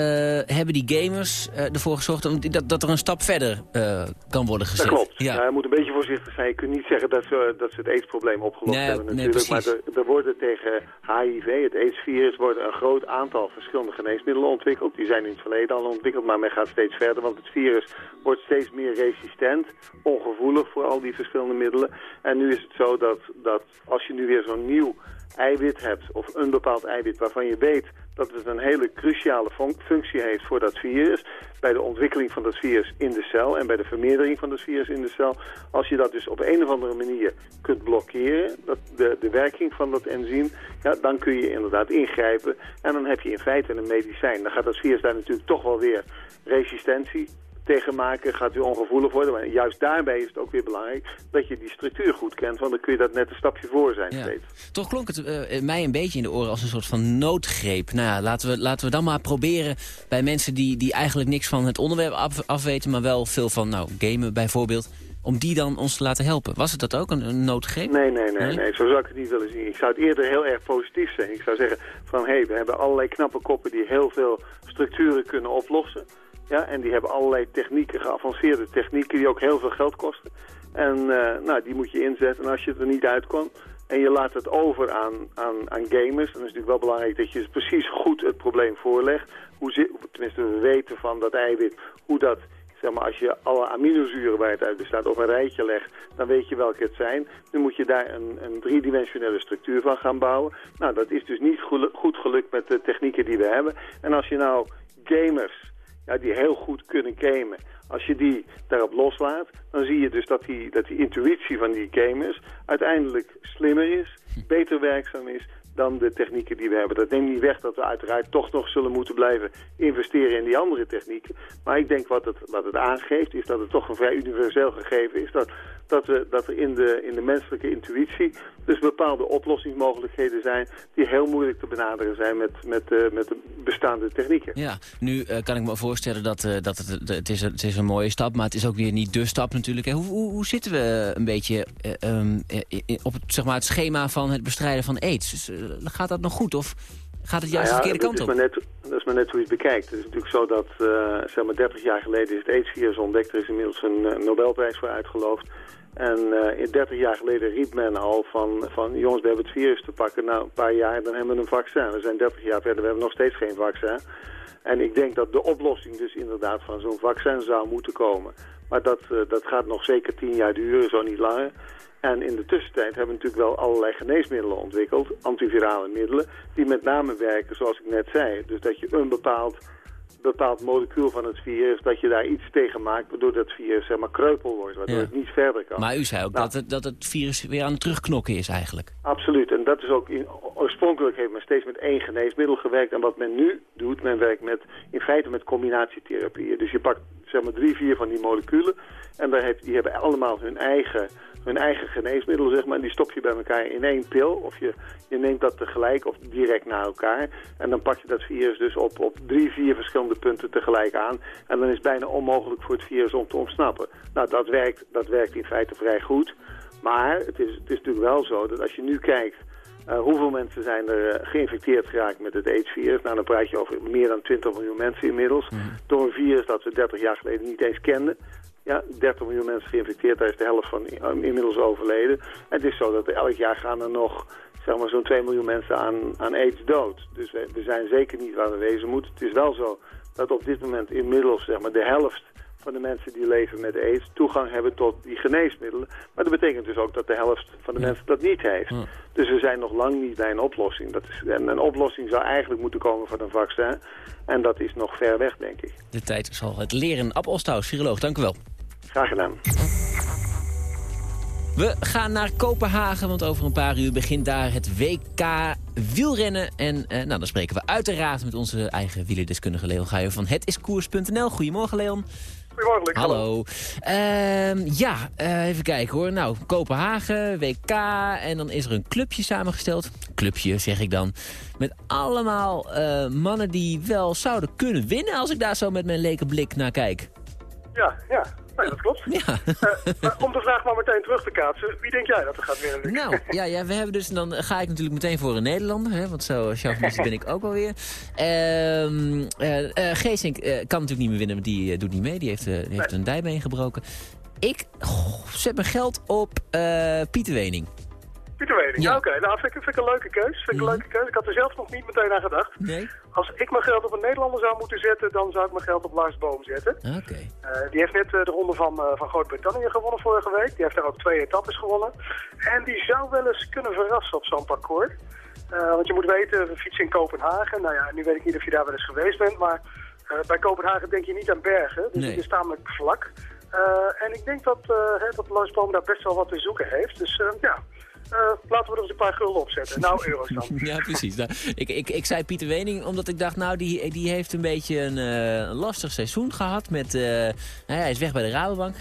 hebben die gamers eh, ervoor gezorgd dat, dat, dat er een stap verder eh, kan worden gezet. Dat klopt. Ja. Nou, je moet een beetje voorzichtig zijn. Je kunt niet zeggen dat ze, dat ze het aidsprobleem opgelost Nee, hebben nee, natuurlijk. maar precies. er, er worden tegen HIV, het aidsvirus, worden een groot aantal verschillende geneesmiddelen ontwikkeld. Die zijn in het verleden al ontwikkeld, maar men gaat steeds verder. Want het virus wordt steeds meer resistent, ongevoelig voor al die verschillende middelen. En nu is het zo dat, dat als je nu weer zo'n nieuw eiwit hebt, of een bepaald eiwit waarvan je weet dat het een hele cruciale fun- functie heeft voor dat virus, bij de ontwikkeling van dat virus in de cel en bij de vermeerdering van dat virus in de cel. Als je dat dus op een of andere manier kunt blokkeren, dat de, de werking van dat enzym, ja, dan kun je inderdaad ingrijpen en dan heb je in feite een medicijn. Dan gaat dat virus daar natuurlijk toch wel weer resistentie tegen maken, gaat weer ongevoelig worden. Maar juist daarbij is het ook weer belangrijk dat je die structuur goed kent, want dan kun je dat net een stapje voor zijn Ja. steeds. Toch klonk het eh, mij een beetje in de oren als een soort van noodgreep. Nou ja, laten we, laten we dan maar proberen bij mensen die, die eigenlijk niks van het onderwerp af, afweten... maar wel veel van nou, gamen bijvoorbeeld, om die dan ons te laten helpen. Was het dat ook, een, een noodgreep? Nee, nee, nee, nee, zo zou ik het niet willen zien. Ik zou het eerder heel erg positief zijn. Ik zou zeggen van, hé, hey, we hebben allerlei knappe koppen die heel veel structuren kunnen oplossen. Ja, en die hebben allerlei technieken, geavanceerde technieken, die ook heel veel geld kosten. En eh, nou, die moet je inzetten. En als je er niet uitkomt en je laat het over aan, aan, aan gamers... dan is het natuurlijk wel belangrijk dat je precies goed het probleem voorlegt. Hoe zit, tenminste, we weten van dat eiwit, hoe dat... Zeg maar, als je alle aminozuren waar het uit bestaat op een rijtje legt, dan weet je welke het zijn. Dan moet je daar een, een driedimensionele structuur van gaan bouwen. Nou, dat is dus niet goed gelukt met de technieken die we hebben. En als je nou gamers ja, die heel goed kunnen gamen. Als je die daarop loslaat, dan zie je dus dat die, dat die intuïtie van die gamers uiteindelijk slimmer is, beter werkzaam is dan de technieken die we hebben. Dat neemt niet weg dat we uiteraard toch nog zullen moeten blijven investeren in die andere technieken. Maar ik denk wat het, wat het aangeeft is dat het toch een vrij universeel gegeven is. Dat, dat, we, dat er in de, in de menselijke intuïtie dus bepaalde oplossingsmogelijkheden zijn die heel moeilijk te benaderen zijn met, met, eh, met de bestaande technieken. Ja, nu eh, kan ik me voorstellen dat, eh, dat het, het, is, een- het is een mooie stap, maar het is ook weer niet de stap natuurlijk. Hoe, hoe, hoe zitten we een beetje eh, ehm, eh, eh, op het, zeg maar, het schema van het bestrijden van aids? Dus, gaat dat nog goed of gaat het juist Nou de ja, verkeerde kant dat op? net, dat is maar net hoe je het bekijkt. Het is natuurlijk zo dat, zeg maar 30 jaar geleden is het AIDS-virus ontdekt. Er is inmiddels een Nobelprijs voor uitgeloofd. En uh, 30 jaar geleden riep men al van, van jongens, we hebben het virus te pakken. Nou, een paar jaar, dan hebben we een vaccin. We zijn 30 jaar verder, we hebben nog steeds geen vaccin. En ik denk dat de oplossing dus inderdaad van zo'n vaccin zou moeten komen. Maar dat, uh, dat gaat nog zeker 10 jaar duren, zo niet langer. En in de tussentijd hebben we natuurlijk wel allerlei geneesmiddelen ontwikkeld, antivirale middelen, die met name werken zoals ik net zei. Dus dat je een bepaald bepaald molecuul van het virus, dat je daar iets tegen maakt, waardoor dat virus zeg maar kreupel wordt, waardoor Ja. het niet verder kan. Maar u zei ook Nou, dat, het, dat het virus weer aan het terugknokken is eigenlijk. Absoluut, en dat is ook, in, oorspronkelijk heeft men steeds met één geneesmiddel gewerkt. En wat men nu doet, men werkt met, in feite met combinatietherapieën. Dus je pakt zeg maar drie, vier van die moleculen en daar heeft, die hebben allemaal hun eigen, hun eigen geneesmiddel, zeg maar. En die stop je bij elkaar in één pil, of je, je neemt dat tegelijk of direct na elkaar. En dan pak je dat virus dus op, op drie, vier verschillende punten tegelijk aan. En dan is het bijna onmogelijk voor het virus om te ontsnappen. Nou, dat werkt, dat werkt in feite vrij goed. Maar het is, het is natuurlijk wel zo dat als je nu kijkt... eh, hoeveel mensen zijn er eh, geïnfecteerd geraakt met het AIDS-virus? Nou, dan praat je over meer dan 20 miljoen mensen inmiddels. Door een virus dat we 30 jaar geleden niet eens kenden. Ja, 30 miljoen mensen geïnfecteerd, daar is de helft van i- inmiddels overleden. En het is zo dat elk jaar gaan er nog zeg maar zo'n 2 miljoen mensen aan, aan AIDS dood. Dus we, we zijn zeker niet waar we wezen moeten. Het is wel zo dat op dit moment inmiddels zeg maar, de helft van de mensen die leven met AIDS toegang hebben tot die geneesmiddelen. Maar dat betekent dus ook dat de helft van de mensen dat niet heeft. Dus we zijn nog lang niet bij een oplossing. Dat is, en een oplossing zou eigenlijk moeten komen van een vaccin. En dat is nog ver weg, denk ik. De tijd zal het leren. Ab Osthaus, viroloog, dank u wel. Graag gedaan. We gaan naar Kopenhagen, want over een paar uur begint daar het WK wielrennen. En eh, nou, dan spreken we uiteraard met onze eigen wielerdeskundige Leon Geijer van hetiskoers.nl. Goedemorgen Leon. Goedemorgen. Hallo. Ehm, ja, eh, even kijken hoor. Nou, Kopenhagen, WK en dan is er een clubje samengesteld. Clubje, zeg ik dan. Met allemaal eh, mannen die wel zouden kunnen winnen als ik daar zo met mijn leke blik naar kijk. Ja, ja. Nee, dat klopt. Ja. Maar om de vraag maar meteen terug te kaatsen, wie denk jij dat er gaat winnen, Luc? Nou, ja, ja, we hebben dus, dan ga ik natuurlijk meteen voor een Nederlander, hè, want zo chauvinistisch ben ik ook wel weer. Ehm eh, eh, Geesink eh, kan natuurlijk niet meer winnen, want die eh, doet niet mee. Die heeft, eh, een dijbeen gebroken. Ik goh, zet mijn geld op eh Pieter Wening. Pieter Wening, ja, oké. Nou, vind ik, vind ik een leuke keus. Vind ik een leuke keus. Ik had er zelf nog niet meteen aan gedacht. Nee? Als ik mijn geld op een Nederlander zou moeten zetten, dan zou ik mijn geld op Lars Boom zetten. Oké. Eh, die heeft net eh, de ronde van, eh, van Groot-Brittannië gewonnen vorige week. Die heeft daar ook twee etappes gewonnen. En die zou wel eens kunnen verrassen op zo'n parcours. Want je moet weten, we fietsen in Kopenhagen. Nou ja, nu weet ik niet of je daar wel eens geweest bent, maar bij Kopenhagen denk je niet aan bergen. Dus Nee. het is tamelijk vlak. En ik denk dat, hè, dat Lars Boom daar best wel wat te zoeken heeft. Dus ja, laten we er eens een paar gulden op zetten. Nou, euro's dan. (laughs) Ja, precies. Nou, ik, ik, ik zei Pieter Wening omdat ik dacht, nou, die, die heeft een beetje een, eh, lastig seizoen gehad. Met, eh, nou ja, hij is weg bij de Rabobank.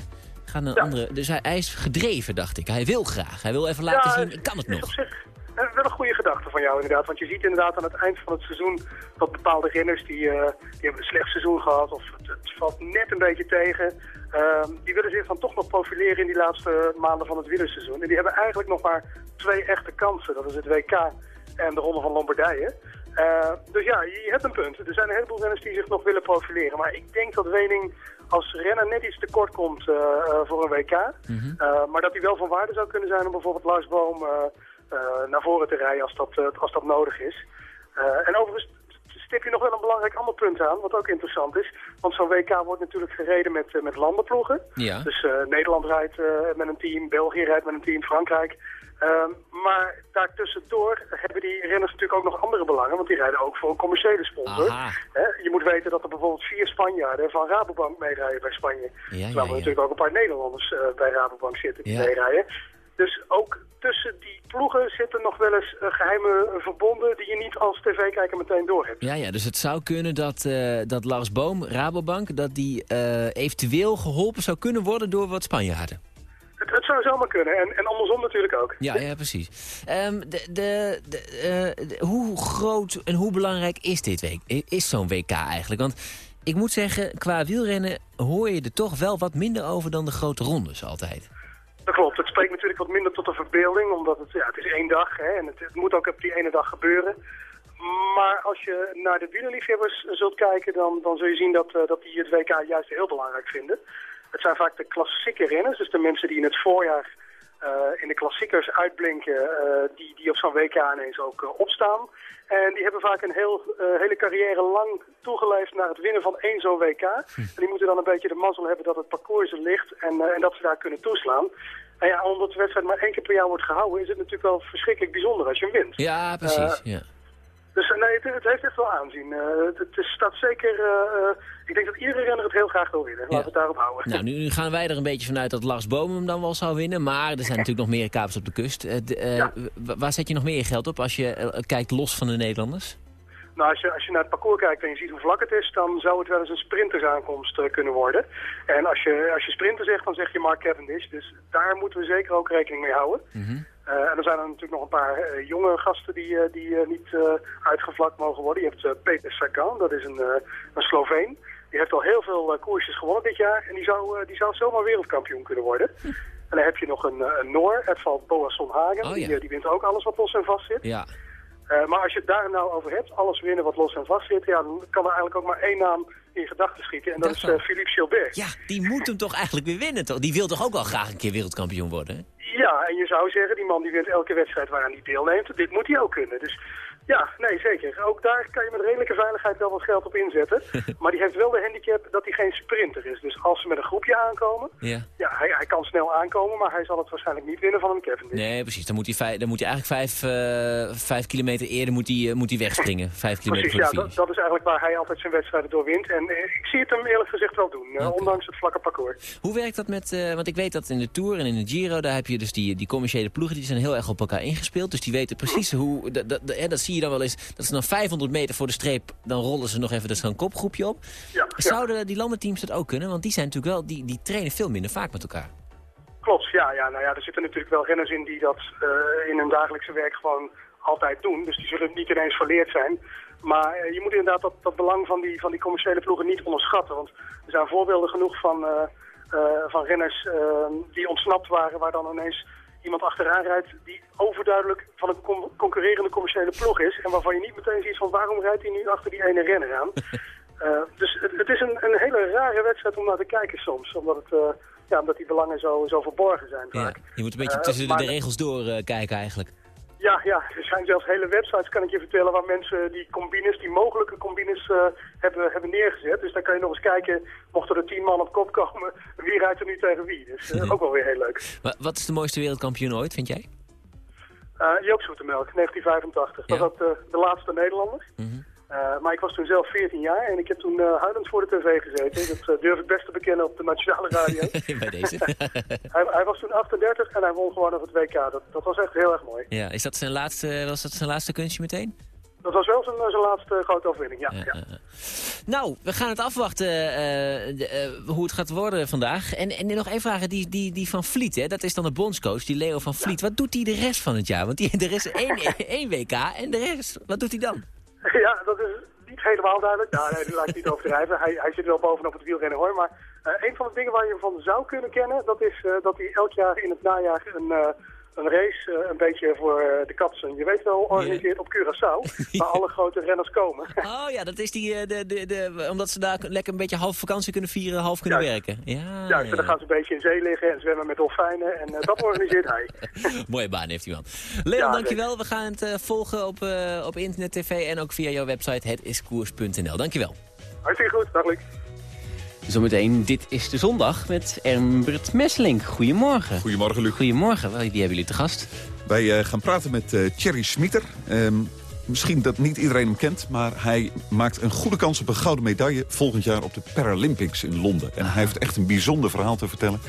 Gaat een andere, dus hij, hij is gedreven, dacht ik. Hij wil graag. Hij wil even laten Ja, zien, ik kan het is nog. Zich eh, wel een goede gedachte van jou inderdaad. Want je ziet inderdaad aan het eind van het seizoen dat bepaalde renners die, eh, die hebben een slecht seizoen gehad of het, het valt net een beetje tegen. Ehm, die willen zich dan toch nog profileren in die laatste maanden van het wielerseizoen. En die hebben eigenlijk nog maar twee echte kansen. Dat is het WK en de Ronde van Lombardije. Eh, dus ja, je hebt een punt. Er zijn een heleboel renners die zich nog willen profileren. Maar ik denk dat Wening als renner net iets tekort komt voor een WK. Eh, maar dat hij wel van waarde zou kunnen zijn om bijvoorbeeld Lars Boom naar voren te rijden als dat, eh, als dat nodig is. Eh, en overigens stip je nog wel een belangrijk ander punt aan, wat ook interessant is. Want zo'n WK wordt natuurlijk gereden met, eh, met landenploegen. Ja. Dus eh, Nederland rijdt eh, met een team, België rijdt met een team, Frankrijk. Ehm, maar daartussendoor hebben die renners natuurlijk ook nog andere belangen, want die rijden ook voor een commerciële sponsor. Je moet weten dat er bijvoorbeeld vier Spanjaarden van Rabobank meerijden bij Spanje. Ja, Terwijl ja, er ja. natuurlijk ook een paar Nederlanders eh, bij Rabobank zitten die meerijden. Dus ook tussen die ploegen zitten nog wel eens eh, geheime eh, verbonden die je niet als tv-kijker meteen door hebt. Ja, ja, dus het zou kunnen dat, eh, dat Lars Boom, Rabobank, dat die eventueel geholpen zou kunnen worden door wat Spanjaarden. Het, het zou zomaar kunnen en, en andersom natuurlijk ook. Ja, ja precies. Ehm, de, de, de, de- hoe groot en hoe belangrijk is dit week? Is zo'n WK eigenlijk? Want ik moet zeggen, qua wielrennen hoor je er toch wel wat minder over dan de grote rondes altijd. Dat klopt. Het spreekt natuurlijk wat minder tot de verbeelding, omdat het, ja, het is één dag hè, en het, moet ook op die ene dag gebeuren. Maar als je naar de wielerliefhebbers zult kijken, dan, dan zul je zien dat, eh, dat die het WK juist heel belangrijk vinden. Het zijn vaak de klassieke renners, dus de mensen die in het voorjaar eh, in de klassiekers uitblinken, eh, die, die op zo'n WK ineens ook eh, opstaan. En die hebben vaak een heel, hele carrière lang toegeleefd naar het winnen van één zo'n WK. En die moeten dan een beetje de mazzel hebben dat het parcours er ligt en, en dat ze daar kunnen toeslaan. En ja, omdat de wedstrijd maar één keer per jaar wordt gehouden, is het natuurlijk wel verschrikkelijk bijzonder als je hem wint. Ja, precies. ja. Dus eh, nee, het, het, heeft echt wel aanzien. Uh, het, het staat zeker... Uh, ik denk dat iedere renner het heel graag wil winnen. Laten we het daarop houden. Nou, nu, gaan wij er een beetje vanuit dat Lars Boom hem dan wel zou winnen. Maar er zijn natuurlijk nog meer kapers op de kust. Waar zet je nog meer geld op als je kijkt los van de Nederlanders? Nou, als je, als je naar het parcours kijkt en je ziet hoe vlak het is, dan zou het wel eens een sprintersaankomst uh, kunnen worden. En als je, als je sprinter zegt, dan zeg je Mark Cavendish. Dus daar moeten we zeker ook rekening mee houden. Mm uh, en er zijn er natuurlijk nog een paar uh, jonge gasten die, die niet uitgevlakt mogen worden. Je hebt Peter Sagan, dat is een, een Sloveen. Die heeft al heel veel koersjes gewonnen dit jaar. En die zou, die zou zomaar wereldkampioen kunnen worden. Hm. En dan heb je nog een, een Noor, Edvald Boasson Hagen. Oh, ja. die, die wint ook alles wat los en vast zit. Ja. Maar als je het daar nou over hebt, alles winnen wat los en vast zit... Ja, dan kan er eigenlijk ook maar één naam in gedachten schieten. En dat, is Philippe Gilbert. Ja, die moet hem toch eigenlijk weer winnen, toch? Die wil toch ook wel graag een keer wereldkampioen worden? Ja, en je zou zeggen, die man die wint elke wedstrijd waaraan hij deelneemt. Dit moet hij ook kunnen. Dus ja, nee, zeker. Ook daar kan je met redelijke veiligheid wel wat geld op inzetten. (laughs) maar die heeft wel de handicap dat hij geen sprinter is. Dus als ze met een groepje aankomen, ja. Ja, hij, hij kan snel aankomen, maar hij zal het waarschijnlijk niet winnen van een Cavendish. Nee, precies. Dan moet hij, dan moet hij eigenlijk vijf, uh, vijf kilometer eerder moet hij, uh, moet hij wegspringen. (laughs) Vijf kilometer precies, ja, dat, dat, is eigenlijk waar hij altijd zijn wedstrijden door wint. En uh, ik zie het hem eerlijk gezegd wel doen, okay. ondanks het vlakke parcours. Hoe werkt dat met, want ik weet dat in de Tour en in de Giro, daar heb je dus die, die commerciële ploegen, die zijn heel erg op elkaar ingespeeld. Dus die weten precies hoe, dat, dat, dat zie je dan wel eens, dat dan 500 meter voor de streep, dan rollen ze nog even dus een kopgroepje op. Ja, Zouden die landenteams dat ook kunnen? Want die zijn natuurlijk wel, die, die trainen veel minder vaak met elkaar. Klopt, ja, ja. Nou ja, er zitten natuurlijk wel renners in die dat uh, in hun dagelijkse werk gewoon altijd doen. Dus die zullen niet ineens verleerd zijn. Maar uh, je moet inderdaad dat, dat belang van die, van die commerciële ploegen niet onderschatten. Want er zijn voorbeelden genoeg van, uh, van renners die ontsnapt waren, waar dan ineens iemand achteraan rijdt die overduidelijk van een concurrerende commerciële ploeg is. En waarvan je niet meteen ziet van waarom rijdt hij nu achter die ene renner aan. uh, (laughs) dus het, het, is een, een, hele rare wedstrijd om naar te kijken soms. Omdat, het, uh, ja, omdat die belangen zo, zo verborgen zijn vaak. Ja, je moet een beetje uh, tussen de regels door kijken eigenlijk. Ja, ja, er zijn zelfs hele websites, kan ik je vertellen, waar mensen die combines, die mogelijke combines uh, hebben, hebben neergezet. Dus dan kan je nog eens kijken, mochten er tien man op kop komen, wie rijdt er nu tegen wie. Dus uh, ook wel weer heel leuk. Maar wat is de mooiste wereldkampioen ooit, vind jij? Uh, Joop Zoetemelk, 1985. Ja. Dat was de, de laatste Nederlander. -hmm. Uh, maar ik was toen zelf 14 jaar en ik heb toen uh, huilend voor de tv gezeten. Dat uh, durf ik best te bekennen op de nationale radio. (laughs) Bij deze. (laughs) hij, hij, was toen 38 en hij won gewoon op het WK. Dat, dat was echt heel erg mooi. Ja, is dat zijn laatste, was dat zijn laatste kunstje meteen? Dat was wel zijn, zijn laatste grote overwinning, ja. ja, ja. Nou, we gaan het afwachten de, hoe het gaat worden vandaag. En, en nog één vraag, die, die, die van Vliet, hè, dat is dan de bondscoach, die Leo van Vliet. Wat doet hij de rest van het jaar? Want die, er is één, (laughs) één WK en de rest, wat doet hij dan? (laughs) Ja, dat is niet helemaal duidelijk. Nou, nee, laat ik niet (laughs) overdrijven. Hij, hij zit wel bovenop het wielrennen hoor. Maar uh, een van de dingen waar je hem van zou kunnen kennen, dat is uh, dat hij elk jaar in het najaar een, uh, een race uh, een beetje voor uh, de katsen. Je weet wel, organiseert op Curaçao, (laughs) waar alle grote renners komen. (laughs) oh ja, dat is die, uh, de, de, de, omdat ze daar lekker een beetje half vakantie kunnen vieren, half kunnen Juist. werken. Ja, Juist, ja. dan gaan ze een beetje in zee liggen en zwemmen met dolfijnen en dat organiseert hij. (laughs) Mooie baan heeft hij man. Leon, ja, dankjewel. We gaan het volgen op, op internet, tv en ook via jouw website hetiskoers.nl. Dankjewel. Hartstikke goed, dagelijk. Zometeen, dit is de zondag met Erbert Messeling. Goedemorgen. Goedemorgen, Luc. Goedemorgen. Wie hebben jullie te gast? Wij uh, gaan praten met uh, Thierry Smieter. Um, misschien dat niet iedereen hem kent, maar hij maakt een goede kans op een gouden medaille volgend jaar op de Paralympics in Londen. En hij heeft echt een bijzonder verhaal te vertellen.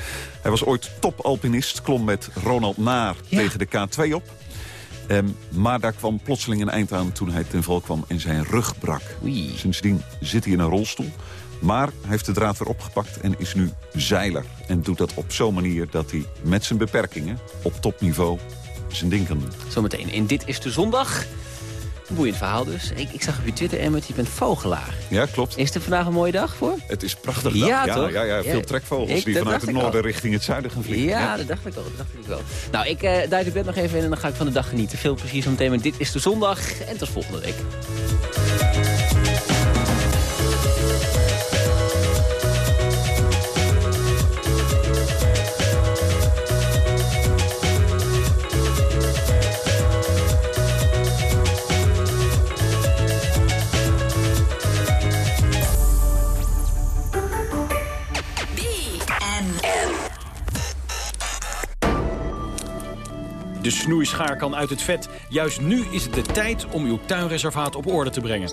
Hij was ooit topalpinist, klom met Ronald Naar ja. tegen de K2 op. Um, maar daar kwam plotseling een eind aan toen hij ten val kwam en zijn rug brak. Oei. Sindsdien zit hij in een rolstoel. Maar hij heeft de draad weer opgepakt en is nu zeiler. En doet dat op zo'n manier dat hij met zijn beperkingen op topniveau zijn ding kan doen. Zometeen. En dit is de zondag. Een boeiend verhaal dus. Ik, ik zag op je Twitter, Emmett, je bent vogelaar. Ja, klopt. Is het vandaag een mooie dag voor? Het is een prachtige dag. Ja, ja, toch? Ja, ja, veel trekvogels ik, die vanuit het noorden al. richting het zuiden gaan vliegen. Ja, dat dacht ik wel. Dat dacht ik wel. Nou, ik uh, duik het bed nog even in en dan ga ik van de dag genieten. Veel plezier zo meteen met Dit is de Zondag. En tot volgende week. Snoeischaar kan uit het vet. Juist nu is het de tijd om uw tuinreservaat op orde te brengen.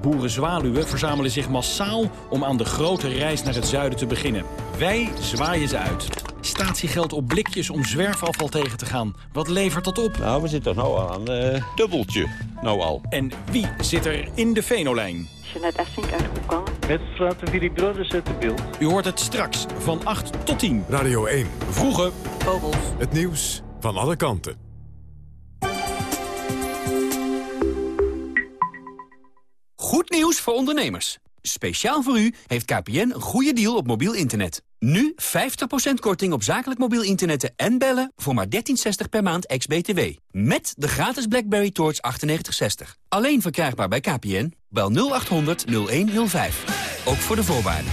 Boerenzwaluwen verzamelen zich massaal om aan de grote reis naar het zuiden te beginnen. Wij zwaaien ze uit. Statiegeld op blikjes om zwerfafval tegen te gaan. Wat levert dat op? Nou, we zitten nou aan uh, dubbeltje. Nou al. En wie zit er in de Venolijn? Jeanette Essink uit Koekan. Met Frater Philip Brothers uit de beeld. U hoort het straks van 8 tot 10. Radio 1. Vroege Vogels. Het nieuws van alle kanten. Goed nieuws voor ondernemers. Speciaal voor u heeft KPN een goede deal op mobiel internet. Nu 50% korting op zakelijk mobiel internet en bellen voor maar 13,60 per maand ex-BTW. Met de gratis BlackBerry Torch 9860. Alleen verkrijgbaar bij KPN. Bel 0800 0105. Ook voor de voorwaarden.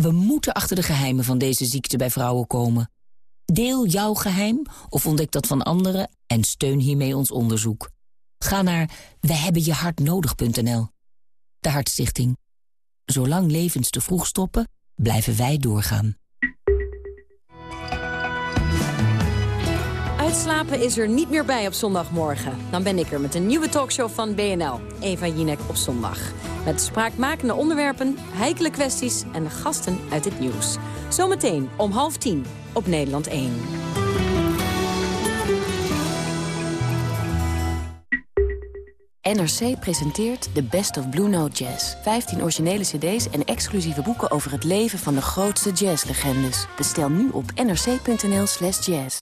We moeten achter de geheimen van deze ziekte bij vrouwen komen. Deel jouw geheim of ontdek dat van anderen en steun hiermee ons onderzoek. Ga naar wehebbenjehartnodig.nl. De Hartstichting. Zolang levens te vroeg stoppen, blijven wij doorgaan. Uitslapen is er niet meer bij op zondagmorgen. Dan ben ik er met een nieuwe talkshow van BNL. Eva Jinek op zondag. Met spraakmakende onderwerpen, heikele kwesties en gasten uit het nieuws. Zometeen om half tien op Nederland 1. NRC presenteert The Best of Blue Note Jazz. 15 originele cd's en exclusieve boeken over het leven van de grootste jazzlegendes. Bestel nu op nrc.nl slash jazz.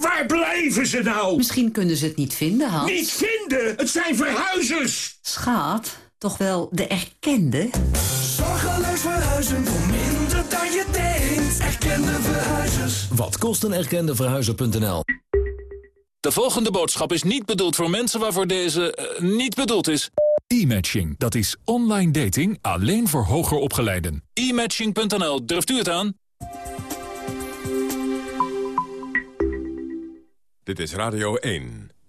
Waar blijven ze nou? Misschien kunnen ze het niet vinden, Hans. Niet vinden? Het zijn verhuizers! Schaat, toch wel de erkende? Zorgeloos verhuizen voor minder dan je denkt. Erkende verhuizers. Wat kost een erkende verhuizer.nl? De volgende boodschap is niet bedoeld voor mensen waarvoor deze uh, niet bedoeld is. E-matching, dat is online dating alleen voor hoger opgeleiden. E-matching.nl, durft u het aan? Dit is Radio 1.